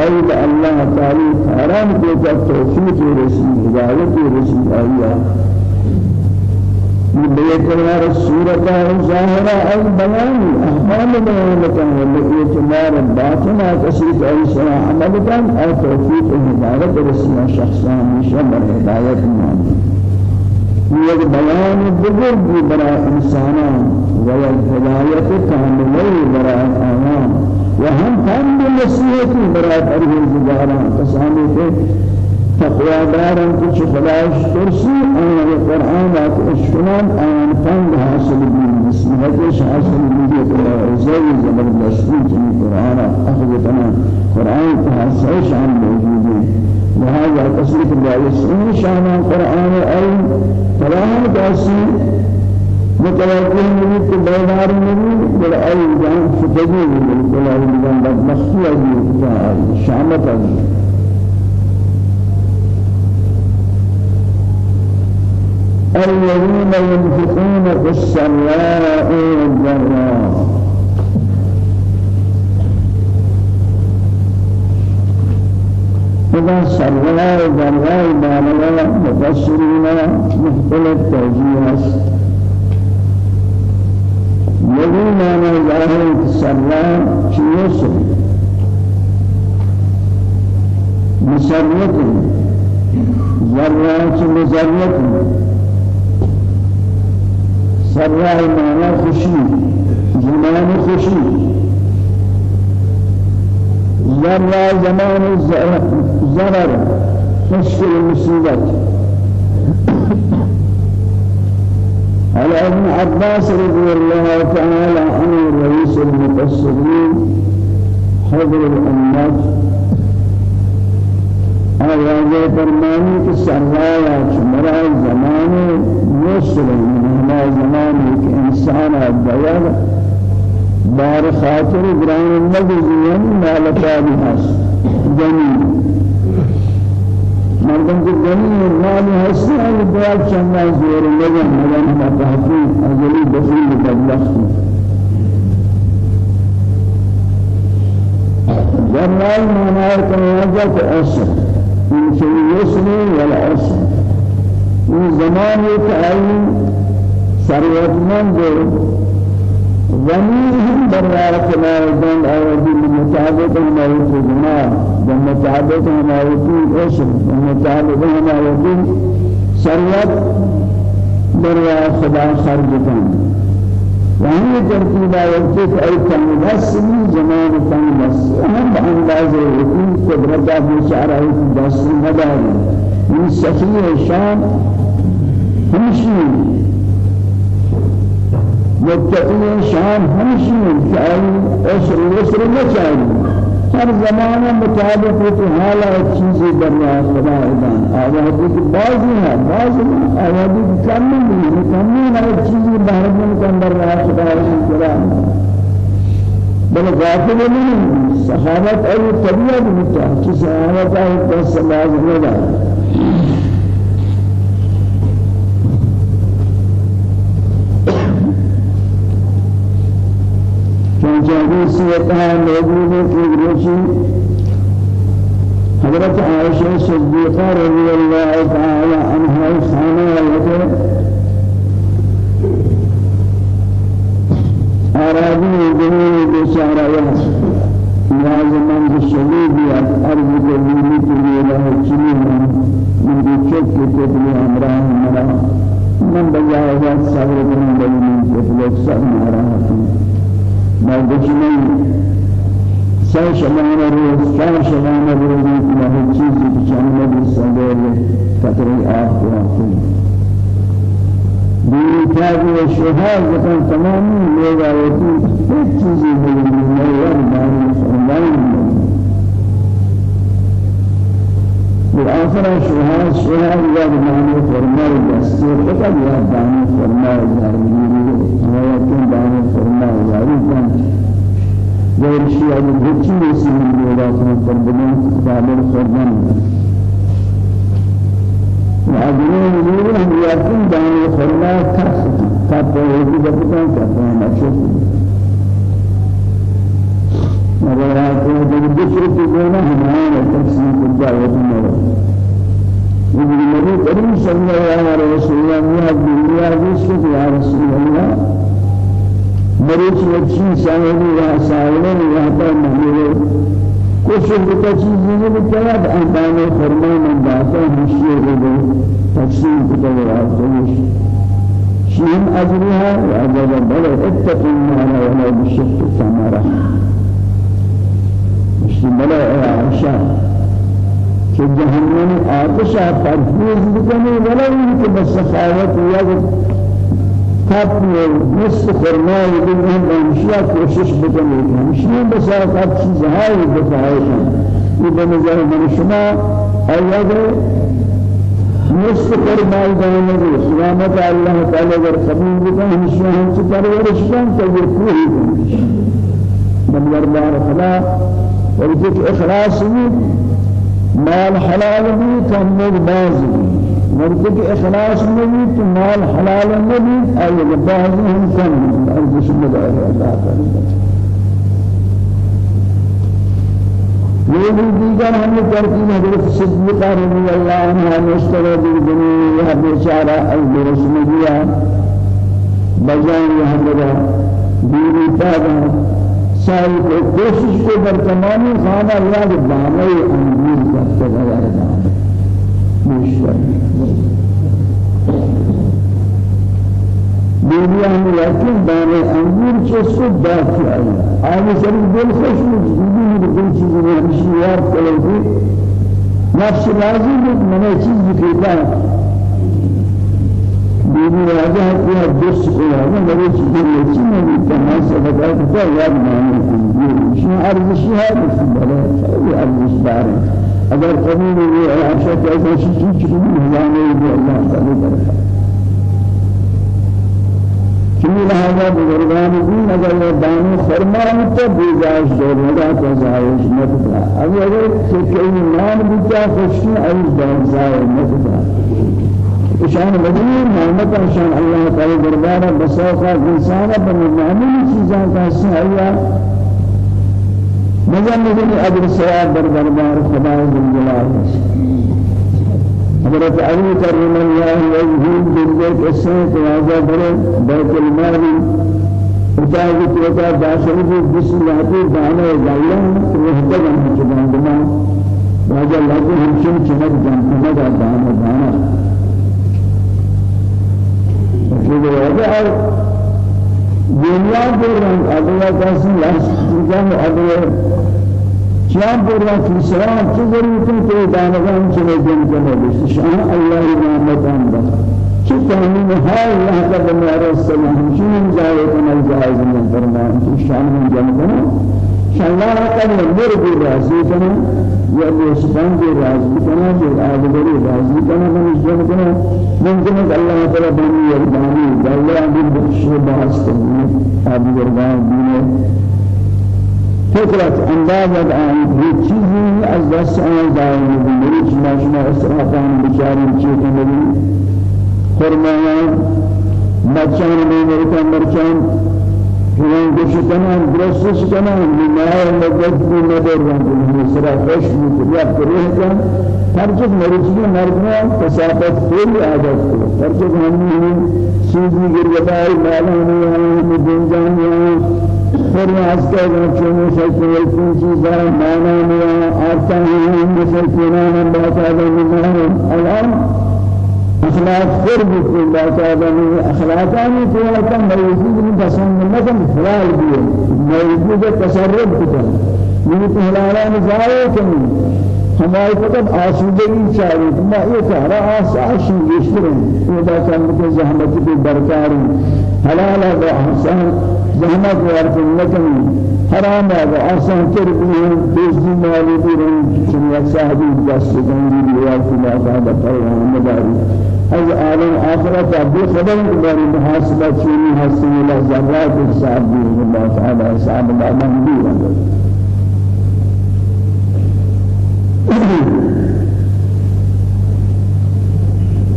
Speaker 1: آئی با اللہ تعالی خاران کو جب توفیق رسی ہدایت بيتنا السورة ظاهرة أي بيان أحوال بيانة والإعتبار باطنة تسيط أي سنة عملة أو توفيق الهداية رسول شخصا مشمر هداية المعنى یہ بیان بزرگ برای انسانان و الهدایت کاملی برای آیان و هم هم نصیحتی برای پرهیزگاران کسانی که تقوى دارن كل خلاص ترسي أنا القرآن أشكران أنا فند حاصل بين نسمعتش حاصل بين زي زبردستي في القرآن أخذتنا قرآن تحسش عن موجودين وهذا تصريف الرئيس إن شاء القرآن أي كلام داسي متوجه من بينار النبي بل أي جان فتجي من الكلام مخفي شامة الذين ينفقون في السراء والضراء إذا سراء والضراء معنى مفسرين مختلف توجيهات يقول معنى ظاهر السراء شيء مسرة ذرات مزرة سراء معنى خشي زمان خشي زرع زمان زرر تشكل المصيبة على ابن عباس رضي الله تعالى عنه رئيس المفسرين حضر الأمات آواز فرمانی کہ سرایا شمرا زمان نصر من ما زمان کہ انسان دیار بار خاطر گران نگزین مالکا بھی ہس جنی مردم کو جنی مال ہستی ہے دعا چنگا زور لگا مدن کا تحقیق ازلی بخیل بدلخت جرال معناه كما أسر من شيء يسر ولا أسر من زمان يتعين سريت من دو. ضميرهم برات ما يدن أودي المتعبد ما يدن جماع. المتعبد ما يدن أسر المتعبد ما يدن سريت برات خدا خرجتان وهي ترتيبا وقت أي من زمان كان بس هم بأنداز الوقت قدرة بشارة بس مداري من سفيه شام همشي متقين شام همشي كأي أسر يسر كان ہر زمانہ مطابق تو حالا چیزیں دریا خدا ادان آوازی کی بازی ہے بازی ہے آوازی کی کمی نہیں ہے کمی ہے چیزیں بہرمن کے اندر رہا خدا ادان بل غافل نہیں صحابت اور طبیعت متا کہ صحابت ہے سماج میں حدیث یتها موجود کہ روشی حضرت عائشہ صدیقہ رضی اللہ تعالی عنہا خانہ لگے آرادی دنیا بیچارہ لازمان الشديد أرض جميلة تجيله كلمة من ذكر كتب أمراه مرا من بجاء صبر من كتب صبر مرا مردشنی سه شبان روز چهار شبان روز که هیچ چیزی که چند نبی سنگه فتره آخر آخر دیگه کاری و شهاد بکن تمامی لوگ آیتی هیچ چیزی بگیری نیار داری فرمایی بالآخر شهاد شهاد یاد معنی فرمای دستی فقط یاد دانی فرمای داری روایتون دانی فرمای داری کن غیر شیعه بچی نسیم میراتون فرمودن قابل فرمان هم يأتون دانی فرمای کس کپ وجود بکن کپ نشد مگر آپ کو جب دوسرے سے بولنا ہمارا تفصیل کو جائے تو میرا نبی کریم صلی اللہ علیہ وسلم یہ دنیا جس کے یا رسول اللہ مریض وچی سائیں یا سائیں یا تا مہینے کوشش بتا چیزیں جو کیا اندان فرمان من داتا مشیے دے تفصیل کو جائے آپ کو من أجلها وأجل بلد اتقوا الله ولا بشق الثمرة بلا عائشة کہ جہنم آتش پرفیز بکنی ولو کہ بسخاوت یا کپ نصف خرمائی بکنی بمشیا کوشش بکنی ہمشی بساقت چیزهایی بفعایشن یہ بنظر من شما اید نصف خرمائی دانے گے۔ سلامت اللہ تعالی اگر قبول بکنی ہمشی ہم سے پرورش کن تو یہ کوئی بنظر بار خدا اخلاص نہیں مال حلال بھی کم باز مرد کے اخلاص تو مال حلال میں بھی اے باز ہم کم أرزش مدار اللہ بھی دیگر ہم نے کرتی حضرت صدیقہ رضی اللہ عنہ مشترى بالدنيا بیچارہ الدرس میں دیا بجان یہ حضرت بیوی پیدا سائل کو کوشش کو در تمامی خانہ اللہ کے دامے انگیر کرتے غیر دامے دنیا میں لیکن دامے انگیر چیز کو بات ہے آگے سری دل خوش میں جدی میں دل چیزیں ہمشی یاد کرے گی نفس راضی میں چیز بکیتا بیبی راجہ کیا دوست کو ہے میرے چیزیں یہ چیز نہیں تمام سے بتا کہ یاد مانے کی یہ ارزش ہے اس بڑے یہ ارزش دار ہے اگر قبول ہے عائشہ کیسے چیز چیز نہیں ہے اللہ تعالی کرتا چنین لہذا بزرگان دین اگر یہ دانی فرمان تو بیجاش دور لگا تو زائش مت دا اگر کوئی نام بچا خوشی ایز دار زائش مت دا شان مدنی نعمت شان الله تعالی دربار بسوقا انسان پر معمولی چیزاں کا سہیا مگر مدنی اجر ثواب در دربار خدا جل حضرت علی کریم اللہ وجہ دل کے سے توازہ بڑے بیت المال تو کا داشن کی بسم اللہ کی دانے گایاں رہتا ہے جبان دما راجا لاگو ہمشن چمک جان کا دانا دانا شده وجه دنیا پر رنگ ادویا کسی لاس جان ادویا شام پر رنگ فیسران چه ضرورتی تو دانگان چه جن کنه بشه شان الله نعمت آنده چه تأمین های الله کا بنیار السلام چون جای کنه جایز نه فرمان چه شان من جن کنه شلار قد مرد راضي كنا يا دوستان دي راضي كنا دي آدگری راضي كنا من جن كنا من جن الله تعالى بني يرضاني الله عند بخش باستني آدي يرضان دين فكرة اندازت آن هیچ چیزی از دست آن دائم بودی شما شما اسرافان بچاری چیز کنید فرمایان بچان میمرکان مرچان. چون گشتن درستش کنن بیمار مدت بی ندارن این سرا خوش میشه یا کریه کن. هرچه مریضی مردم کسافت خیلی عادت کرد هرچه همین چیزی گریبای مالانی یا دنجانی یا خیلی از که چون شکل این چیزا مانانی یا آرتانی یا مسلمانان باید آدم الان اخلاق خرب في باقاعدة اخلاقانی که وقتا موجود من پسند نکن فلال بیه موجود تصرف یعنی پهلالان زایه کنی ہمارے فقط آسودگی چاہیے ما یہ سارا آساشی گشتریں خدا چند کے زحمت کی درکاری حلال و احسان زحمت وارتن لکنی حرام و آسان تر بیان دوزی مالی بیرن چنیا صاحبی دست کنی بیوار کی لازادہ پیغام مداری از عالم آخرت ابھی خبر باری محاسبہ چینی حسن اللہ ذرات حساب بھی اللہ تعالی حساب اللہ من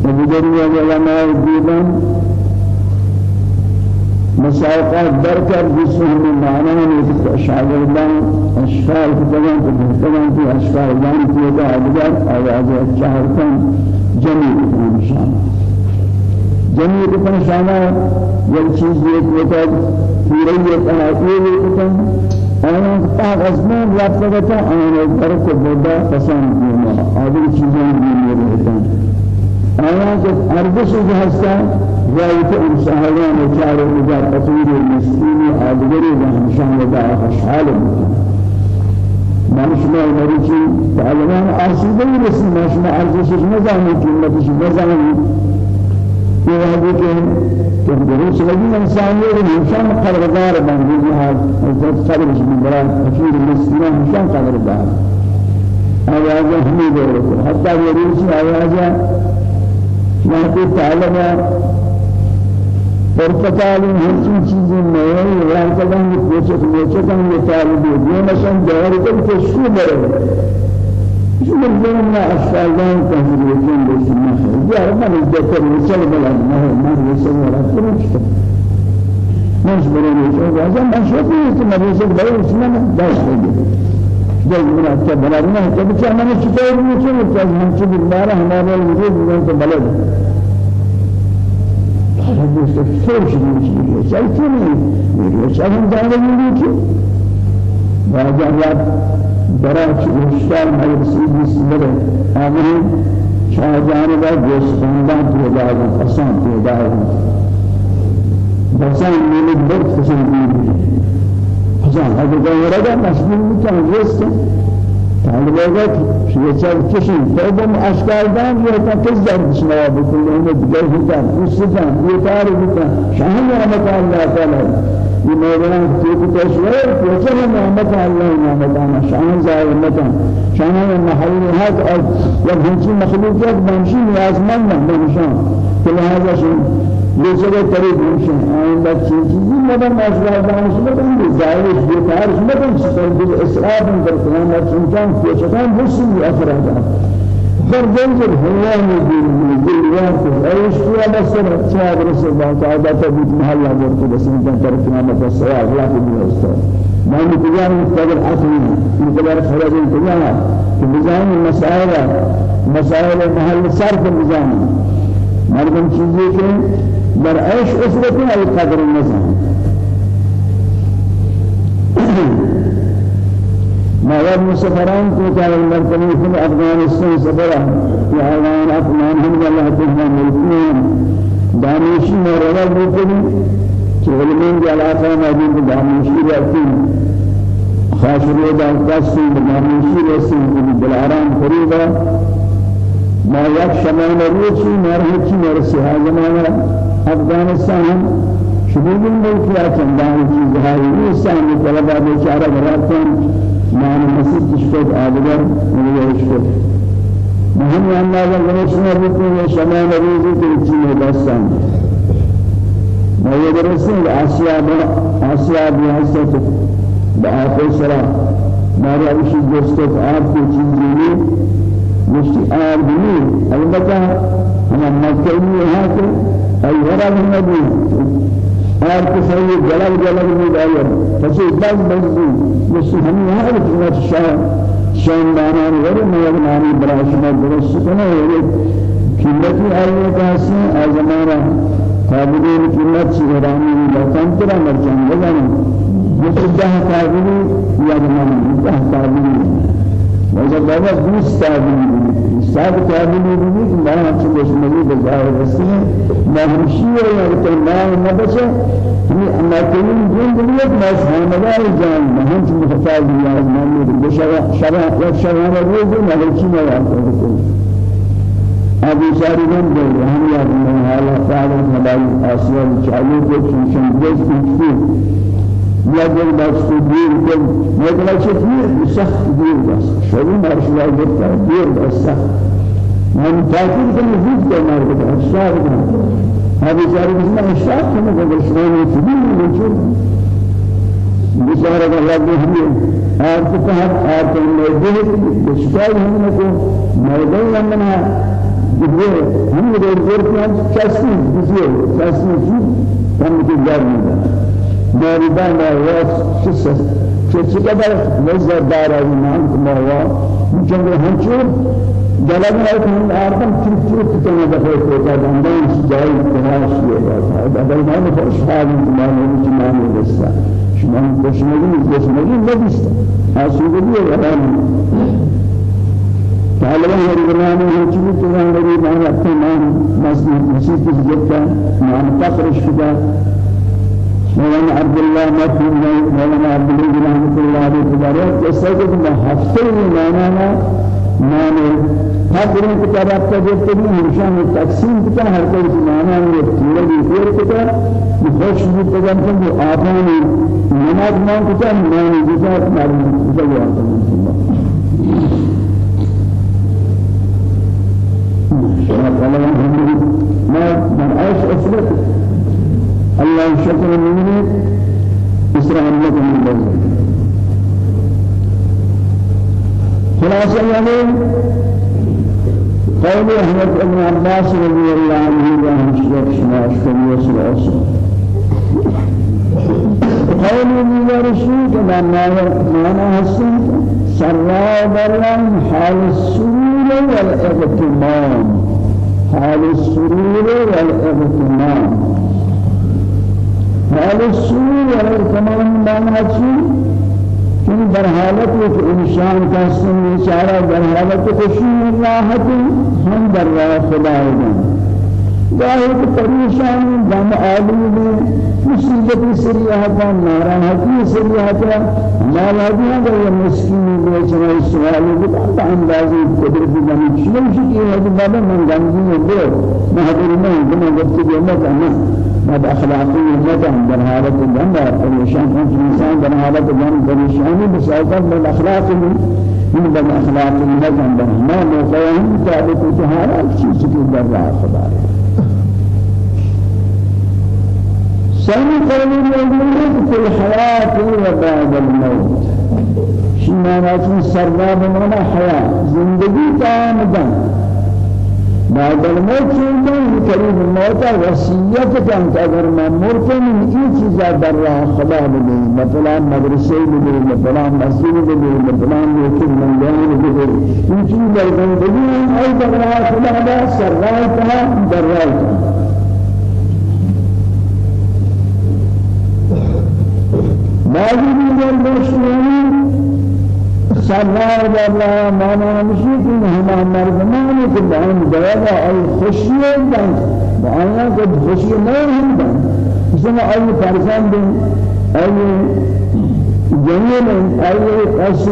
Speaker 1: وبدري علماء الدين مساوقات دركر بسهم معنى شاگردان اشکال کتابان کو بہتران کی اشکال جان کی دا ادگر آواز چاہتن جمعی کتن شان جمعی کتن شانا یک چیز یہ کتن پوری یہ تحقیق کتن آن استاد من لفظ بتا آن در کو بودا پسند دیما آدم چیزی دیما رہتا آن که ارزش هستا هست جایی که چار و جا تصویر مسلم آدگری و همشان و دا خوشحال مانشما مریچی تعلمان آسیبه رسیم مانشما ارزشش نزانی قیمتش نزانی یہ ہے کہ کہ درست لگی انسان یہ انسان قدردار بن گئی ہے حضرت قدر من برا فقیر مسکین انسان قدردار آواز ہمیں دے رہے حتى یہ آواز وہاں تعالی پرتکال ہر چیز میں ہے وہ کلام کچھ کچھ کام یہ تعالی یہ مثلا دور کے بڑے شو من أشفاقان تهريجين بسمه جاء من الذكر وصل بلا ما هو ما يسوي ولا كروش مش بريء يسوي هذا ما شوفي اسمه بيسوي بلا اسمه داش ليه جاي من أكتر بلا ما تبي تعمل شيء من شيء تاج من شيء بالمارة هنالك الوجود من البلد هذا يستفسر شيء من شيء شايفني يشوفون دارين يجي برای بیشتر مرسی بیست بره آمین شاهجان را گوشبندان پیدا بود حسان پیدا بود میلی برد حسان بیلی حسان حضرت آورده مشمول می‌کنه رست طالبات کشن کشی فردم اشکال دان یا تا کس دردش نوا بکنه دیگر هیچ کار دوست جان بیکار بکن شاهی رحمت الله تعالی. یہ مولانا تشویر پوچھے محمد اللہ محمد أنا شان زائر مکان شان اور جب ہنچی مخلوقات بنشی نیازمند نہ بنشان. کہ لہذا شان یہ جگہ طریق بنشان آئندہ چیزی؟ مدر ماشاء دانش مدن زائر بیکار مدن سر دل اسراف در قیامت چنچان پوچھتان مسلم افراد فرجنج الهوان بالوان إيش فيها بس شاهد رسول الله تعالى تبيت محل برت بس انت تركنا ما السواء لا في الاستاذ ما نتجار مستقبل عصري نتجار التجار في ميزان المسائل مسائل محل صرف الميزان مردم چیزی که در عیش اسرتی ای قدر النظام ما يد مسافران کو کیا مرتبہ في أفغانستان سفرا في اعلان أفغان هم الله تعالى ملكين دانشی بکنی کہ علمین کے علاقہ موجود دانشی رہتی خاصری دانشی دانشی رسی بالارام قریبا ما یک شمان روچی مرهچی مرسی ها زمانه. افغانستان شدید الملکیات چندان چیزهایی نیستن طلبا بیچاره براتن. مان مسیح تشفت آدگر ملیش کرد مهم اندازه گنشنا بکنه شما نریزی که چیزی دستان ما يدرسون آسيا آسيا بياسة بآخر سرا ما رأيش دوستك آب کی چیزی مشتی آب نہیں البتہ ہم مکہ میں ہے کہ ایورا نبی کو صحیح جلال جلال میں دایا پسی بس بس مشتی ہم یہاں رکھنا شاہ شان دانان غير مولاني براشنا درست کنه. قیمتی آیه کاسی آزمارا قابلین قیمت شهرانی لکن ترا مرجان بگن مثل ده قابلی یا زمان ده قابلی وجه بابا بیست قابلی سات قابلی بھی کہ میں ہم سے دشمنی بظاہر ہیں میں ہمشی ہے یا کہ میں نہ بچے ہمیں اللہ کریم دین دلیت میں سامدار جان میں ہم سے مختار دیا میں نے بشرا شرع یا شرع روز میں ہلچی میں آتا ابو ساری گم دے ہم یا حالا تعالی ہدایت آسیا چالو کو چنشن دیس کی یا دل بس کو دیر کن مگر چه دیر سخت دیر بس شروع مرشد گفت دیر بس سخت من تاکید کنم زود کنم مرد اشار کنم هذا جاری بسم اشار کنم که شما تبین میشود بشارة الله بهم آرت فهم آرت الموجود بشكال هم نكو موجود لمنا جبريل هم يدور كان كاسين بزيل كاسين شو كان متجار منه مردان واس چس چه قدر لذت داره ایمان کماوا چون همچون جلال کہ ہم آدم چپ چپ کرنے دفعہ ہوتا دندان یہ بات ہے اگر میں خوش حال میں نے جمان دستا شما خوشمگی خوشمگی نبیست. آسودگی غلام طالبان هر زمان میں چیز تو غریب ہیں اپنے مان مسجد مسجد جگہ مان فقر شدہ مولانا عبد الله مكي مولانا عبد الله رحمة الله عليه تبارك جسد ما حفظه مانا مانا حضر كتاب تجد تبي هرشان التقسيم كتاب هر کوئی مانا میں تیرے بھی پھر کتاب خوش بھی پیغام کو آپان نماز مان کتاب مانا جزات معلوم کتاب. ما من عيش أفرط الله شكر مني إسراء لك من ذلك خلاصة يعني قول أحمد بن عباس رضي الله عنه وعن الشيخ شماش كبير سلاسل قول من رسول كما معنى حسن سراء برا حال السرور والإغتمام. حال السرور والإغتمام. حال السوء والتمام معنى شيء کہ در حالت ایک انسان کا سن اشارہ در حالت خوشی راحت ہم در راہ کہ پریشان دم عالی میں مصیبت سریحتا ناراحتی سریحتا مالادی ہیں کہ مسکین بیچنا سوال بتا اندازی قدرت بنی شنو شکی ہے کہ بابا من گنجی ہے دو میں دم وقت جو مت مد اخلاقی مدن در حالت دم پریشان ہوں انسان در حالت دم پریشانی بسائقت من اخلاق من بن اخلاق در ما موقعهم ثابت تهارا چیز کی در راه ثاني قول الموجود في الحياة وبعد الموت. شما ناتي سرنا بمعنى حياة؟ زندگی تامدن بعد الموت من قريب الموت وصية كان اگر ما مرت من این چیزا در راه خدا بدی مثلا مدرسه بدی مثلا مسجد بدی مثلا یکی منجان بدی این چیز در زندگی ای در راه خدا در راه بعضی دیگر داشتیم سردار بابا ما نشید. همه مردمانی که به هم دوابا آی خوشی دن و آیا که خوشی نهیم دن مثلا آی فرزندن آی جنگلن آی قسم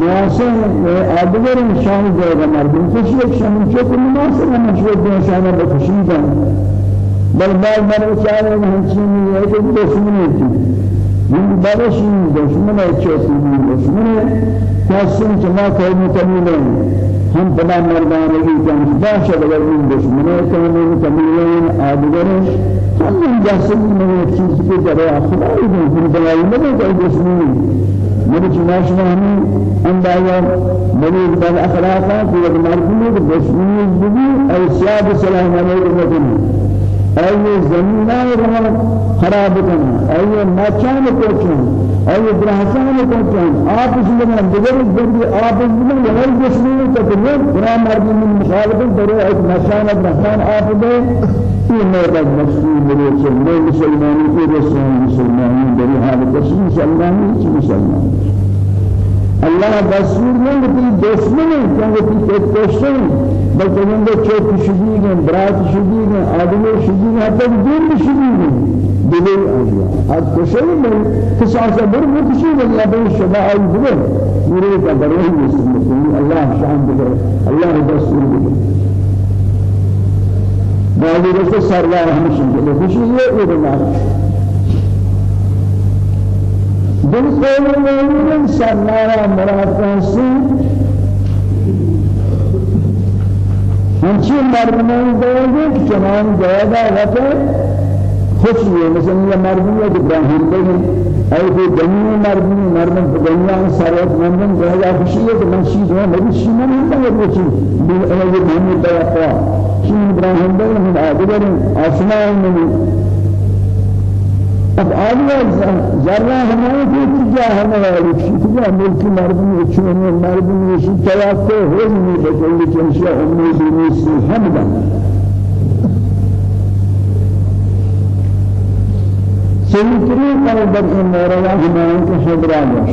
Speaker 1: نیاسن و آدگرن شان دوابا مردم خوشی یک شان چکر مناسب همه شد دن شانا بخوشی بل بعد مرد چاره همچینی یک دشمنی من بارشی دشمن چوتی دشمن کاسن چما کوئی متمیلین ہم بنا مردانگی کم باشد اگر من دشمن کوئی متمیلین آدگرین ہم من جاسد من ایک چیز کی طرح خدای دیں پھر بنائی نہیں کوئی دشمنی میرے چناش میں ہمیں اندازہ مرید بل اخلاقات و مردمی دشمنی بھی ایسیاد سلام علیکم أي زمینان رو خراب کنن أي مچان کوچن أي برهسان کوچن آپس میں دیگر دیگر آپس میں یہی دشمنی تکلیف قرآن مرد من مخالفت درے ایک مچان برهسان آپ دے. یہ میرا مسلم میرے چلنے مسلمانی کے رسول مسلمانی دری حال تشریح مسلمانی مسلمانی؟ الله دستور نہیں کہ دشمن ہیں کہ کہ کشتن بلکہ ان کو چوک شدید ہیں برات حتی دین شدید ہیں دلی آیا اب کشن میں کساسا بر مکشی ولی ابن شباہ آئی بگر میرے کا اللہ شان بگر اللہ دستور بگر بعضی رسول سرگار ہمشن لئے خوشی یہ ادھر بالقول المؤمن سرنارا مراد کنسی ہنچی مردمان دوگے کہ چنان جایدہ وقت خوشی ہے مثلا یہ مردمی ہے کہ براہم دے اے کوئی دنیا مردمی مردم دنیا سروت مندن جایدہ خوشی ہے کہ من چیز ہوں میں نہیں ہے وہ چیز بل اے یہ محمد اقوا چین براہم دے ہم آدگر آسمان میں اب آدمی ذرہ ہمارے کی تجا ہمارے کی تجا ملک مردمی چون مردمی شی توقع ہو نہیں بکلی چنشا امید نیست حمدا سنتری قال در این مورد ہمارے کے حضرات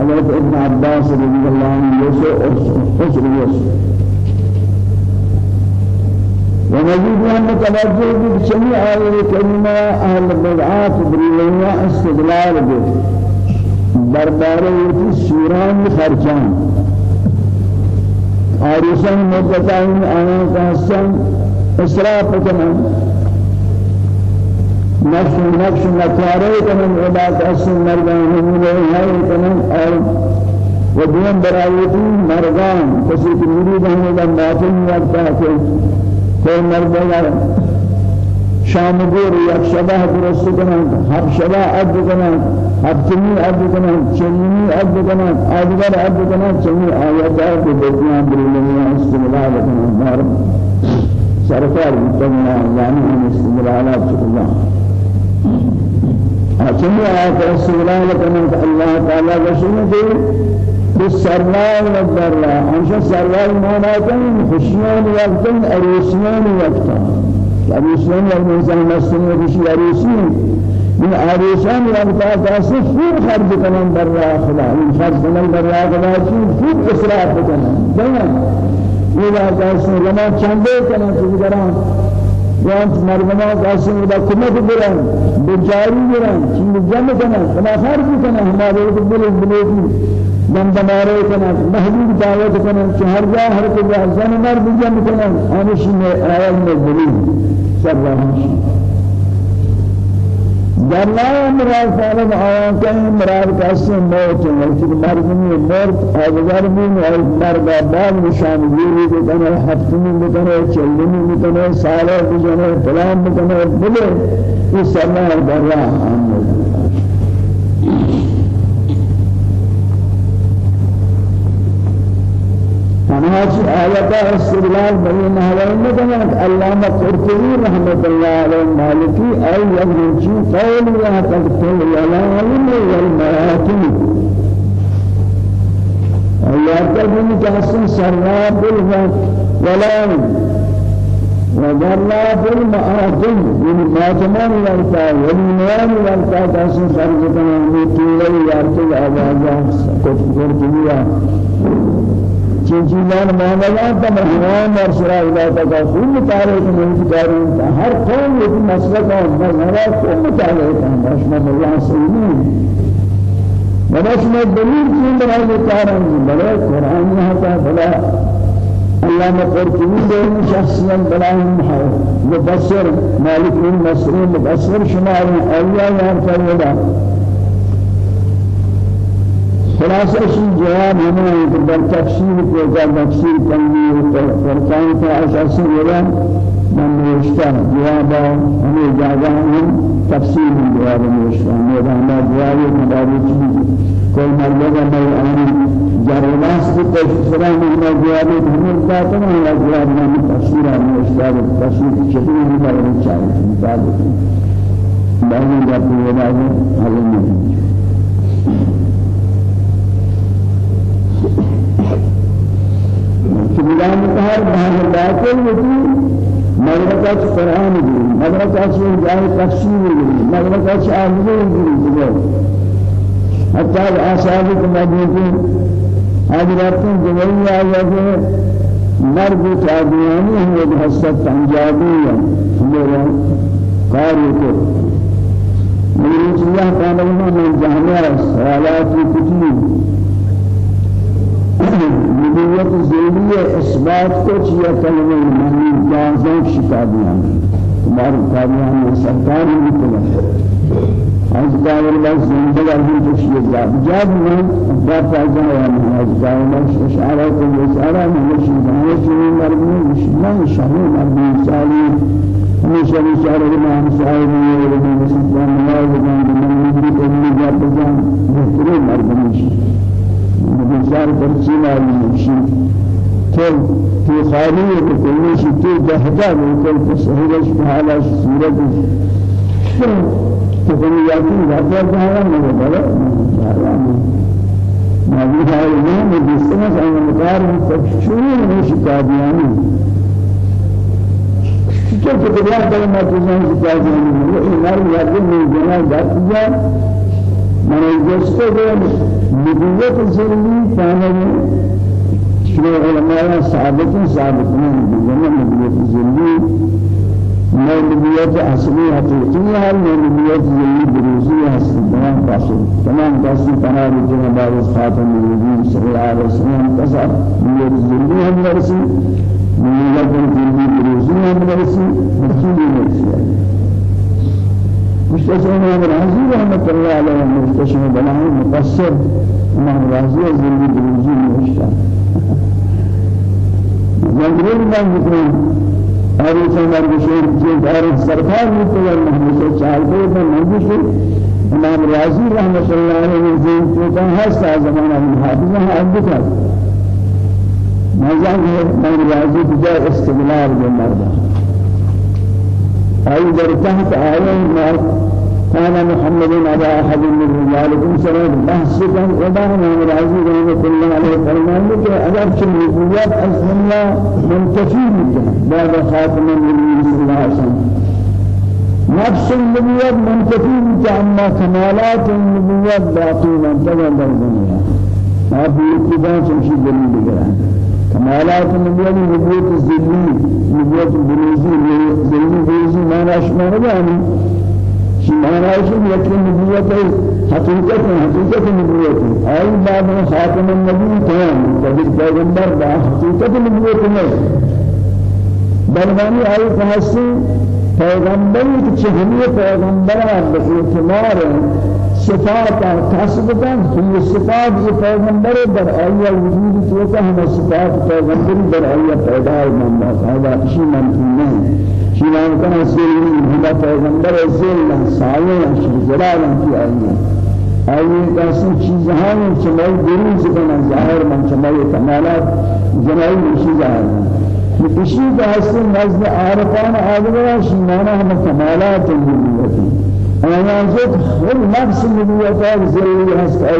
Speaker 1: حضرت ابن عباس رضی اللہ عنہ یوسف اسر یوسف ونجد أن متوجه بجميع آية كلمة أهل البدعات بريلية استدلال به. بربارة يتي سوران خرجان آرسان مدتين آيان كهستان إسراف كمان نفس نفس نتواره كمان عباد أسن مرغان همونه هاي كمان اور ودين برايتي مرغان کسی کی مرید ہمیں لمباتن وقتا کوئی مرد اگر شام گور یک شبه درست کنند هر شبه عد کنند هفتمی عد کنند چنینی عد کنند آدگر عد کنند چنین آیات که بکنند بریلنی استمرار کنند مار سرکار بکنند یعنی هم استمرارات الله چنین آیات استمرار کنند الله تعالی وشنده بالسراء والضراء أنشا سراء معناتين خشيان وقتين أريسيان وقتين أريسيان والإنسان مسلم بشي أريسيان من أريسان وقتا تاسف فور خرج کنن برا خدا. این خرج کنن برا خدا چی؟ فور اسراف کنن. دیگر یہ بات ہے لما چندے کنن تو دران وانت مرمنا قاسم ودا كمت بران بجاري بران چند جمع کنن کما خرج کنن ہمارے کو بلے بلے دم دماره کنن محبوب دعوت کنن که هر جا هر کجا زن مرد جمع کنن آنش آیات مزدوری سر راهش در لا مراد فعل آیان که مراد کسی موت وقتی مردمی مرد آدگر می آید مرد آباد نشان گیری بکنه هفتمی بکنه چلمی بکنه ساله بکنه فلان بکنه بله این سر در راه آمد. هناك آيات استدلال بين هذين كمان علامة قرطبي رحمة الله عليه مالكي أي يمشي قول يا تكتب العلم والمراتب آيات من جاسم سراب ولا وجرى في المآتم. من ماتمان يرتا والميان يرتا جاسم خرج كمان ميتولي يرتا آوازا قرطبي چیزان معاملات تمام اور شرع اللہ کا کل مطالعہ کے موجود ہر قوم یہ مسئلہ کا مذہب کو مطالعہ کرنا رحمت اللہ سلیم بلش میں دلیل کی بنا لے کارن بڑے قرآن میں ہے بلا علامة قرطبي بين شخصيا بلاهم مفسر مالك بن مسعود مفسر شمال أولياء يعرف الوضع خلاصة شيء جواب هنا يقدر تفسير كذا تفسير تنبيه فرقان فأساسي ولا من نوشتا جوابا ہمیں جاگا ہم تفسیر جواب نوشتا میرا ہمارا جواب مداری چیز کوئی مرد میں آنی جرماس کی تفسیرہ میں جواب ہمیں ذاتا ہے ہمارا جواب میں تفسیر نوشتا تفسیر چیزیں ہمارا چاہیے مطابق بعضی جاتی ہے حل نہیں بلا مطهر بهذا باطل وفي مدرسة قرآن دي مدرسة جاي تفسير دي مدرسة آمنة دي حتى الأسابق مدينة حضرات جميع آيات مرد تابعاني هو بحسب تنجابية میرا قاری کو. میری چیزیں کہنے میں جہنم سوالات کی نبوت زیلی اثبات کو چیا کلمہ معنی لازم شتابیان. تمہاری تابعان سرکار بھی کلا از قائل بس زندگی ہم تو شیء جاب میں بات فائدہ ہے ہم از قائل بس اشارہ کو اشارہ میں شیء ہے مرمی مشنا شامل مرمی سالی. ہمیشہ اشارہ میں ہم صاحب نے رسول اللہ نے من بھی کو جاب جان بہترین مرمی بسیار برچی مالی شی تو تو خالی بکنی شی تو جهدا بکن تو سهیلش حالا صورت تو کنی یادی واقعا جهان نہیں بڑا مالی ہے یہ میں جسنا سان مقدار تفشور نہیں شکایانی تو تو بیا در ما تو جان شکایانی یہ نار یاد نہیں جنا جاتیا من جسته نبوت زمین فاهم شنو علماء ثابت ثابت من بجمع نبوت زمین ما نبوت اصلی ہے ما نبوت زمین بروزی ہے تمام قاسم تمام قاسم تمام جناب بارس خاتم النبی صلی اللہ علیہ وسلم کسا نبوت زمین ہم نرسی نبوت زمین بروزی ہم نرسی. مقصود نرسی. مستشفى امام رازي رحمة الله عليه مستشفى بلاه مقصر امام رازي زندگی دروزی نوشتا زندگی من بکنم آری سمر بشیر جد آری سرکار میتونه محمد چهارده به منجش امام رازی رحمة الله عليه زندگی تو هست از زمان حافظه حافظه مزاج امام رازی بجای استقلال مردم أي در تحت آية ما كان محمد على أحد من رجالكم سلام بحثكم وبعنا من عزيز رحمة الله عليه فرمان لك أجاب شو نبوات أصلا منتفي بعد خاتم النبي صلى الله عليه وسلم. نفس النبوات منتفي أما كمالات النبوات باقي من تجمع الدنيا. ما في اتباع شيء بجران الزلي نبوة البروزي زلي بروزي ما نشمع يعني. شي ما نشمع يكون نبوة حقيقة حقيقة نبوة أي بعد خاتم النبي تمام. تبي پیغمبر با حقيقة نبوة نہیں بلوانی آئی فحصی پیغمبری که چهمی پیغمبر به صفات کسبتن هي صفات یہ پیغمبر در آیا وجود تو کا ہم صفات پیغمبر در آیا پیدا من هذا شيء ممکن نہیں. شيء ممکن ہے سیل ہم پیغمبر سیل سایہ جلال کی آیا آئی ایسی چیزیں ہیں چمائی دروز بنا ظاہر من چمائی کمالات جنائی چیزیں ہیں. اسی کا حسن نزد عارفان آدھگرہ شیمانہ ہم کمالات أنا زود هم نفس النبوة زي هست أي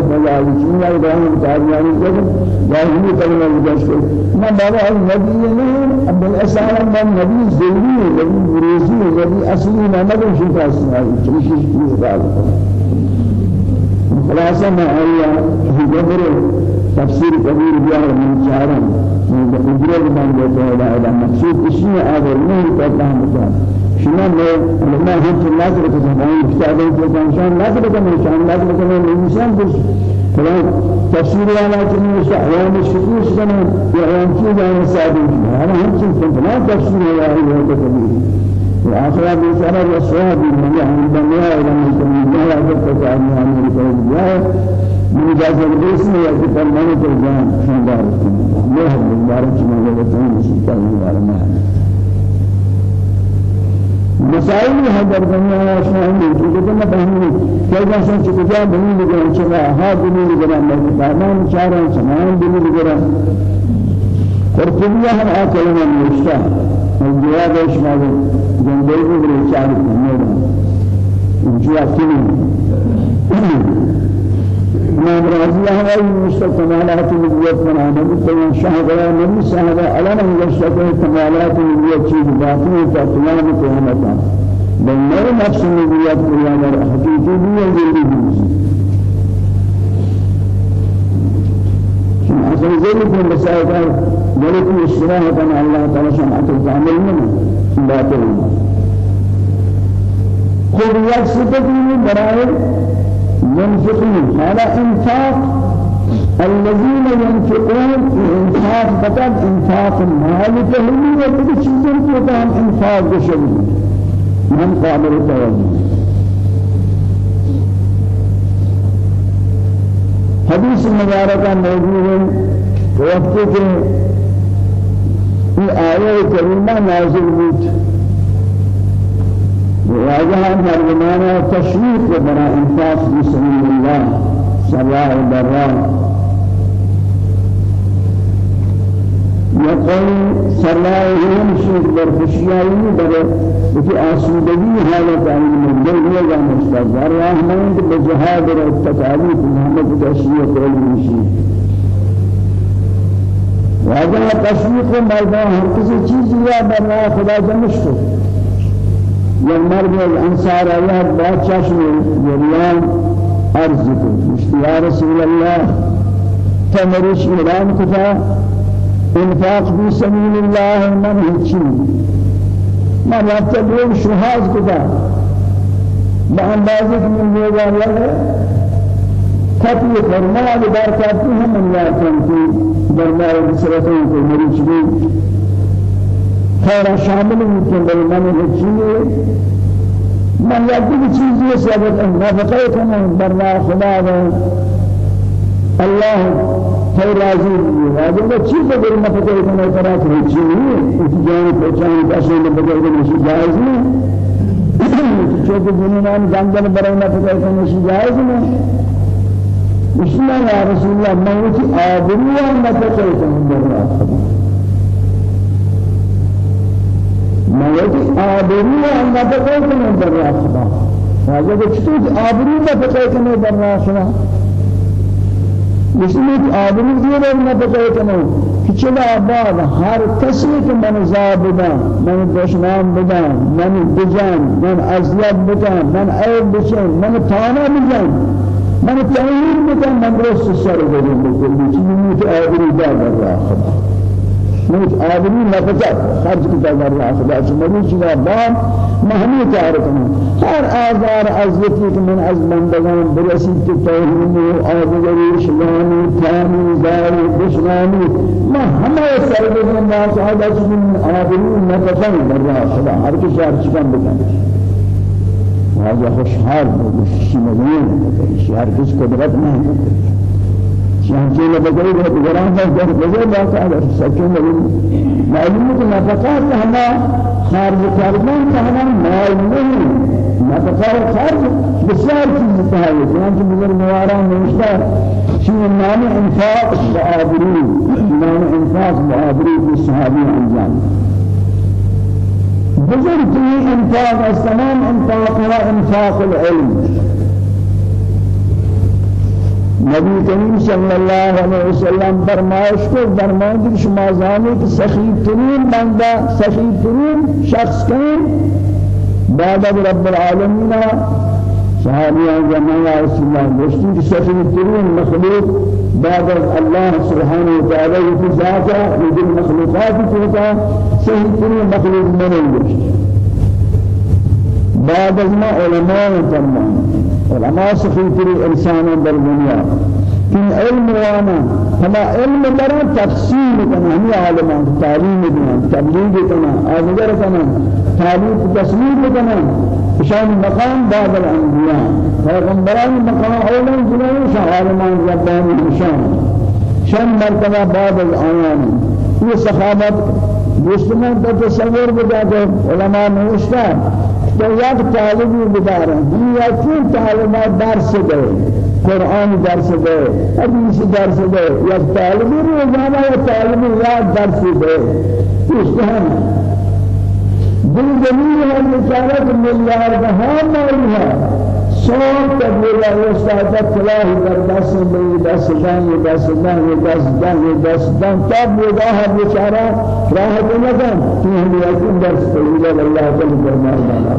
Speaker 1: شو لا يدعون تابعين كذا ظاهر كلمة الجشر ما بابا النبي نه أبن أسأل من نبي زيني نبي بروزي نبي أصلي ما نبي شو تاسنا شو شو شو بعد خلاصة ما هي هجبر تفسير كبير بيار من شعرا من بقدرة من بيته هذا مقصود. إشي هذا من تفهم شما میں لما سے نظر کو ہم کتابیں کو انسان نظر کو انسان نظر کو انسان کو فلان تفسیر والا چنین شعوان الشكور سنة يعوان كي جانا سابق هذا هم سنة فلان تفسير والا هو تفسير وآخر بيسارة الأسواب من يحمل الدنيا إلى من وقت تعالى عن الكلام من جاز البيسن يأتي فرمان ترجان شندار الله مبارك شما لبتين سلطان العالمين مسائل ہے در دنیا شان کی کہ نہ بہنی کہ جیسے کہ جا بنی لگے چلا ہا بنی لگے میں فرمان چاروں سمان بنی لگے اور دنیا ہم آ کلمہ نوشتا الجواب شما جنبے کو چار کرنے جو اکلی امام راضي هواي مستكمالات النبوة من عمل تمام شهادة نبي شهادة على من يشتكي كمالات النبوة شيء باطني تمام قيامته بل نفس النبوة كلها حقيقي هي الجلد أصل ذلك من مسائل ذلك الاشتراك أن الله تعالى شمعة التعامل منه باطل خذ يكسب من برائه ينفقون على إنفاق الذين ينفقون في إنفاق فقط إنفاق المال فهم وكل شيء كتام إنفاق بشري من قابل التوجه حديث المباركة موجود وقت في آية كريمة نازل بود وواجه مرمانا تشويق بنا انفاق في سبيل الله سراء الضراء يقول سراء يمشي برخشيائي بر وفي آسودگی حالت عین مجدل ہوا یا مستقر رحمان بجهاد التكاليف محمد تشويق المشي واجه تشويق مردان ہر کسی چیز یا بر خدا جمش کو یک مرد الانصار الله بادشاہ جریان عرض کو مشتی رسول الله تمرش اعلان کتا انفاق في سبيل الله من هیچی. من رفت لوگ شهاد کتا با اندازه که من لوگا لگه کتی فرمان برکاتی من یادتن که دربار بسرتوں کو مریچ بھی خیر شامل میکنه بل من هیچیه من یکی چیزی سبب نفقه کنم. بر خدا و الله خیر راضی ہے اگر چیز اگر نفقه کنه طرف نہیں اس جان پہچان کیسے نفقه کنه جائز نہیں چوک جنان جنگل برای نفقه کنه جائز نہیں بسم يا رسول الله ما هو کنه بر خدا موت آبرو ان نفقه کنه در راه خدا راجع به چطور آبرو نفقه کنه در راه خدا مسلمت آبرو دیگر نفقه کنه که چلا بعد هر کسی که من زاب بدم من دشمن بدم من بجان من اذیت بدم من عیب بشم من تانا بجان من تعیین می‌کنم من درست سر بدم بکنم چیزی نیست آبری دادن در خدا. نیست آبری نفسات خرج کی دادن را خدا. چون مریض شده مهمی کار کنم هر آزار از وقتی که من از بندگان برسید که توهین و آبری شلانی تانی داری بشنانی ما همه سر بدم را خدا چون آبری نفسات در را هر کی شهر چیکار هذا خوشحال بود شی مدین هر کس قدرت نه. شانچه لبگری ہے گران ہے جب بزر باقا ہے سچوں میں معلوم ہے کہ نفقات ہما خارج کردن کا ہما مال نہیں نفقات خارج بسیار چیز ہے چنانچہ بزر مواران نوشتا شنو نام انفاق معابری نام انفاق معابری في صحابی انجام. بزر انفاق السلام انفاق هو انفاق العلم. نبی کریم صلی اللہ علیہ وسلم فرمائش کو فرمائش کہ شما زانی کہ سخی ترین بندہ سخی ترین شخص کہیں بعد رب العالمین رسول اللہ گوشتی کہ سخی ترین مخلوق بعد الله سبحانه وتعالى في ذاته وفي المخلوقات في ذاته سخی ترین مخلوق من الگوشت بعد ما علماء فرمان علماء سخیتری انسان در دنیا. کہ علم وأنا. ہما علم برا تفصیل کنا ہمی عالمان تعلیم کنا تبلیغ کنا آزگر کنا تعلیم تصویر کنا شان مقام بعد الانبیاء پیغمبران مقام اولا جنائے شان عالمان ربانی شان شان مرتبہ بعد الآیان یہ صحابت دوستمان تصور بدا علماء نوشتا تو یک طالبی بداره یا چون طالبات درس ده قرآن درس ده حدیث درس ده یک طالبی روزانة یا طالبی یاد درس ده اشتهام دل جمیل ہے بیچارہ ملیار بہا مالها صوت تبلیغ استاد کلاه در دست می دست دان دست دان دست دان دست دان تب نگاه بیچاره راه نگم تو هم درس تبلیغ الله تعالی فرمان دانا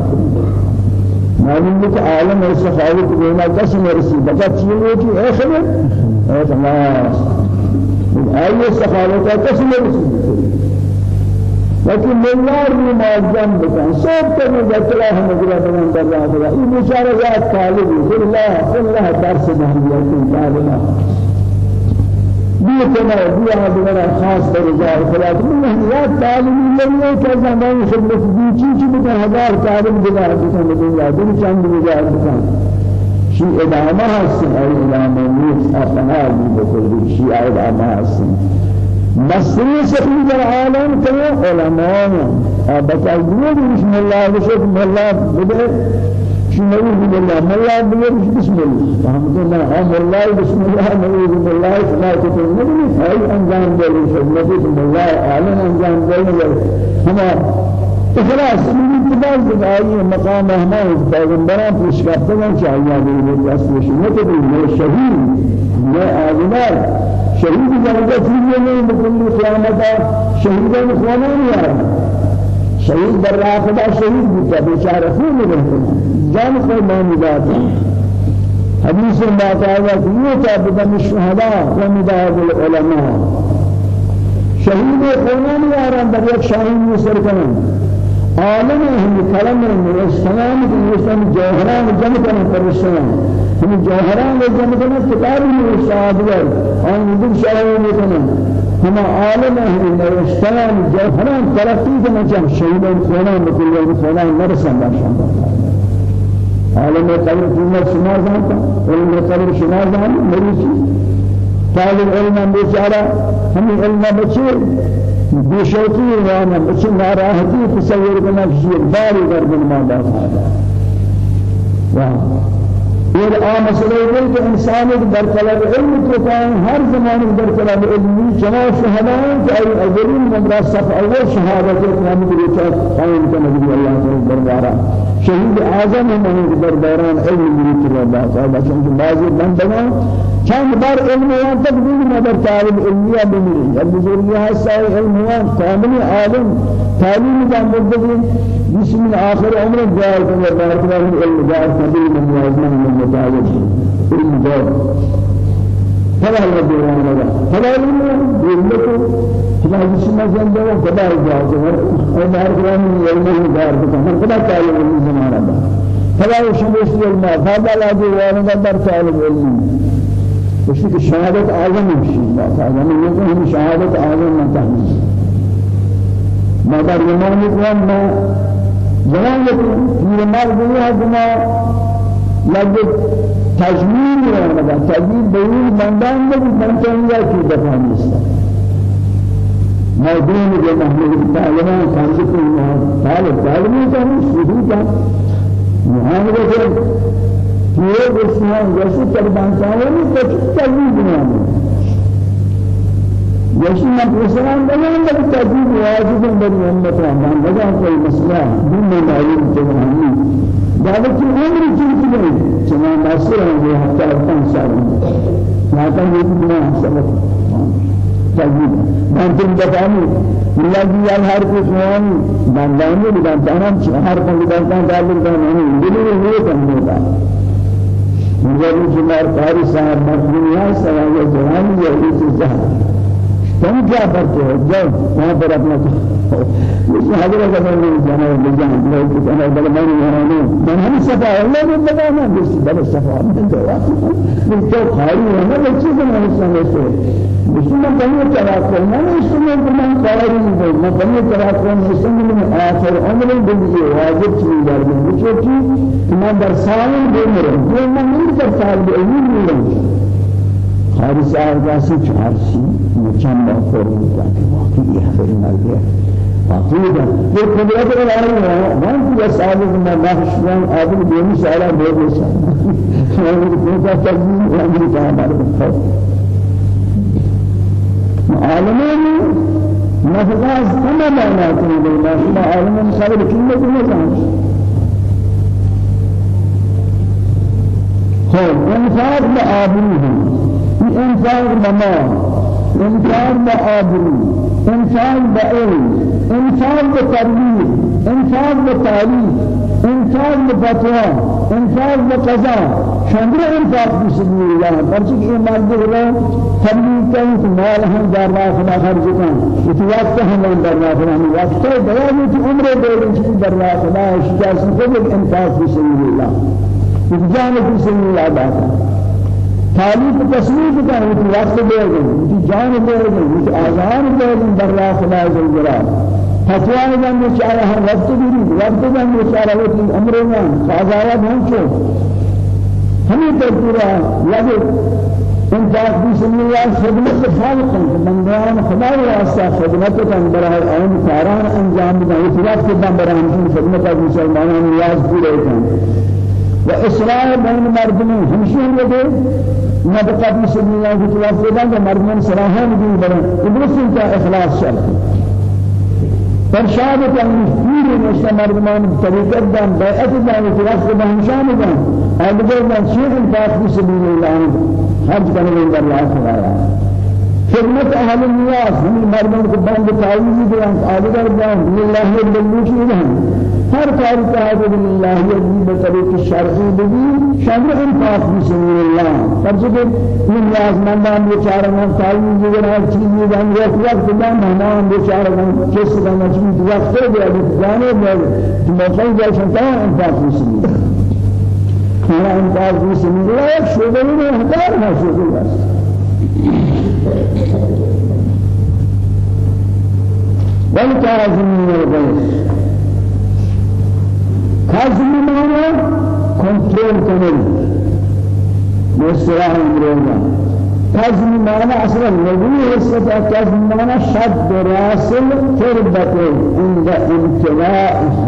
Speaker 1: معلوم ہے کہ عالم اور سخاوت دینا کس مرسی بتا چیزیں کہ اے خبر اے اللہ آئیے سخاوت کس مرسی لیکن ملار بھی معظم بکن سب کو مذکرہ ہم اگر بلند رہا ہے یہ بیچارہ یاد طالب ہے اللہ اللہ درس دہریت طالبہ بيتنا بيها بنا خاص برجال خلاص من هي تعليم اللي كذا زمان خدمة بيجي شو بده هزار تعليم بنا بكم الدنيا دين كان بيجار بكم شيء إدامة هسه أي إدامة ميت أفنى بكل شيء إدامة هسه مسئله سخی در عالم که علماء بتاجیه بسم الله بسم الله بده شنوي بالله الله بير بسم الله. الحمد لله هم الله بسم الله نعوذ بالله فلا تكون نبي هاي انجام دل نبي بسم الله عالم انجام دل هما خلاص من اتباع بداية مقام أحمد پیش کرتے ہیں چاہیے یہ رسول شنو کہ یہ شہید یہ آزمار شهيد درجة فيه بكل قيامة شهيد الإخوانين يا شهيد بالراقبة شهيد بيتا بيشارة فيه جان فرمان ذاته حديث ما تعالى فيه بدم الشهداء ومداد العلماء. شهيد الإخوانين يا رب بريك شاهين يسر كمان عالم هم كلام الإسلام الإسلام جوهران جمع كنا فرشتنا هم جوهران جمع كنا كتاب الإسلام أن يدل شاهين كنا هم عالم هم الإسلام جوهران ترقي كنا جمع شهيدا فلان بكل يوم فلان مرسل باشا عالم قبر قيمة شما زانتا علم قبر شما زانتا مريسي طالب علم بیچارہ ہمیں علم بچے بشوقی وأنا بچ ناراحتی تصور کرنا کسی باری گردن ما باز آدھا یہ عام مسئلہ ہے کہ انسان در طلب علم تو کائن ہر زمان در طلب علمی جماع شہداء کہ ای اولین صف اول شہادت محمد رسول قائم کا نبی اللہ تعالی دربارہ شهید اعظم من درباران علم میرید الله تعالی چون بعضی بندگان چند بار علم یان تک دین مدر طالب علمیہ بمیری اب بزرگی ہے علم یان کامل عالم تعلیم کا مدد بسم آخر عمر جائے کہ بارک اللہ علم جائے نبی من لازم من مطالب علم جائے فلا رب العالمين فلا علم علمك فلا جسم زنده وفلا جائز وما أرغم علم دار بكم فلا تعلم علم زمان فلا يشمس الماء فلا لا جوان قدر تعلم علم وشي الشهادة أعظم من شيء لا تعلم يكون شهادة أعظم من تعلم ما دار يمان يكون ما زمان يكون في المال بيها بما لقد تجميل ولا تجميل بيقول بندان ده بندان يا كي دفعني ما دين جو محمد تعالى كان يقول تعالى تعالى كان شهيدا محمد یہ بسیار جیسے قربان چاہیے تو تجوید بنانا۔ جیسے میں بیان میں تجوید واجب ہے بنی امت رحمان لگا کوئی مسئلہ دین میں معلوم تمہاری دعوت کی عمر کی نہیں چنا ناصر ہے یہ ہفتہ پانچ سال یہاں یہ بنا سبب تجوید من تم بتانی کو سوان بندانی بندانا ہر کو بندانا دالن کا نہیں۔ دلی میں کرنے کا مجرد جمار قاری صاحب مخدومی ہے سوائے جوانی یا اس زہر تم کیا کرتے ہو جاؤ وہاں پر اپنا اس میں حضرت کا بولنے جانا ہے لے جانا ہے کہ أنا بل میں نہیں ہوں میں ہم صفا اللہ نے بتانا بس بل صفا ہم تو من تو خالی ہے نا بچے سے میں سمجھ سے اس میں بنو چلا کر میں اس میں بنا خالی نہیں میں بنو چلا کر اس میں میں آخر عمر بندی واجب چیز دار میں مجھے کہ میں برسال دے میرے میں نہیں کرتا ہے علم نہیں هر سال کسی چهار سی مچم با کردی واقعی خبری مالی واقعی دن یه قدرت رو داری نه من یه سالی که من بخش من آدم دیمی سالا بود. بشه من میگم تو تا تجمیل من میگم تا مال بخور عالمی نفقه از همه معناتی میگم ما سالی مسائل کلی نمی‌دانیم خب انفاق به آبی انسان بمال انسان بآبرو انسان بعلم انسان بتربية انسان بتعليم انسان بفتوى انسان بقضاء شندر انفاق سبيل الله برچك یہ مرد ہوا تبلیغ کہیں تو مال ہم دار راہ خرج کن یہ وقت ہم در راہ ہم وقت ہے بیان کی عمر دے رہی در راہ خدا شجاع سے انفاق في سبيل الله جان في سبيل الله تعلیف تصویر کا ہے کہ وقت دے گئے کہ جان دے گئے کہ آزار دے گئے در راہ خدا جل جلال. فتوی جان بیچارہ ہر وقت بھی وقت جان بیچارہ وہ کہ عمر میں آزاد ہوں چھو ہمیں تو پورا لگے ان ذات بسم الله خدمت خالق بندیان خدا واسطہ خدمت کا برائے اون کاران انجام دیں اس وقت کے برائے خدمت مسلمانوں نیاز وإسراء بين مردمين همشين لدي نبقى في سبيل الله في توافقا مردمين سراحان دين برن. إبرس انت إخلاص شرط فرشاد كان پوری نشته مردمان طریقت دان بیعت دان توافق همشان دان اگر من شیخ انفاق في سبيل الله حج کرنے در الله خدایا خدمت أهل النیاز هم مردمان کو بند تعویذ دان آدگر دان لله بالمشي هر کاری که بالله یزید بطریق شرعی بگی شامل انفاق بسم الله. فرض کن من نیازمندان بیچاره من تعیین دیگر هر چیزی دان یک وقت دان مهمان بیچاره من کس دان چیز وقت دے جانے دے موقعی جایشن تا انفاق بسم الله ہمارا انفاق بسم الله ایک شعبہ میں ہزار ہے شعبہ والكاظمين الغيظ حزم مانا کنترل کنن مصراح امروزا حزم مانا أصلا نبی حصت حزم مانا شد راسل تربت عند امتلاءها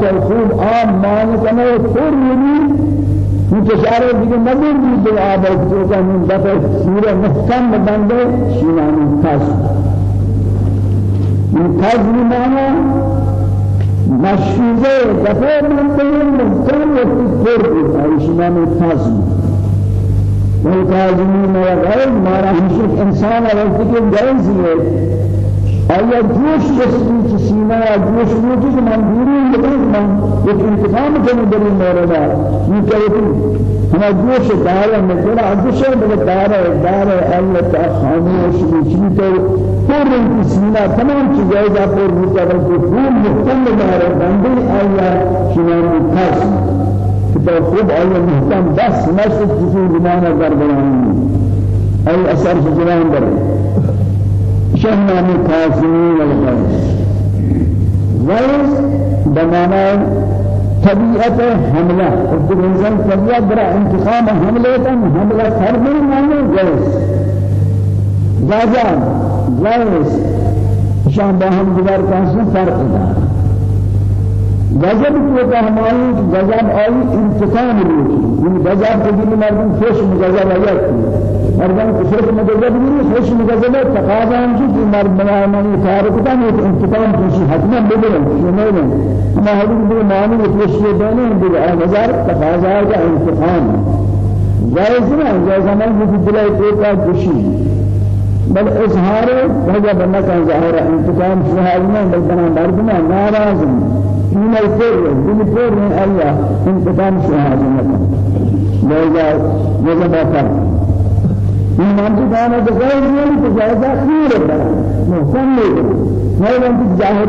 Speaker 1: که خوب آم مان کنه پر یعنی متشاره دیگه نبود دو آباد تو کنن دفعه سیره محکم بنده شیرانی تاست الفضل معنا مشروعه دفع من بين مكان والتفرد أي شيء من الفضل والكاظمين وغير ما راح نشوف إنسان على فكر جائز آیا جوش جسمی کی سینہ جوش روزی کہ من دوری لگن من ایک انتقام کرنے دلی موردا یہ کہتے ہمارا جوش دار ہے مثلا جوش بل دار ہے دار ہے اللہ کا خاموش بھی تو پر کی سینہ تمام چیزیں جا پر ہوتا ہے کہ خوب مهتم دار بندے آیا شنان خاص کہ خوب آیا مهتم بس نشد کسی زمانہ در بیان ای اثر زمان در شهنا من كاسمين والغيظ غيظ بمعنى طبيعة حملة. قد الإنسان طبيعة برا انتقام حملة حملة فرد معنى غيظ غضب غيظ شان باهم دیگر کانسن فرق دار غضب کو کہ ہماری غضب آئی انتقام روکی یہ غضب کے دل مردم خوش مغضب آیا مردان خوش مجذب نہیں خوش مجذب تقاضا ہم کہ مرد بنا من کار تھا یہ انتقام کی حتما بدل شمال ما هذه بالمعنى يتوشي بينه بالنظر تقاضا کا انتقام. جائز نہ جائز ہمیں یہ دل کو کا خوشی بل اظهار هذا بنا كان ظاهر انتقام شهادنا بل بنا مردنا ناراض من الفر من الفر الله انتقام شهادنا لذا لذا این مردان جزای دیگری که جایزه خیر بود محسن نیست. نه اینکه ظاهر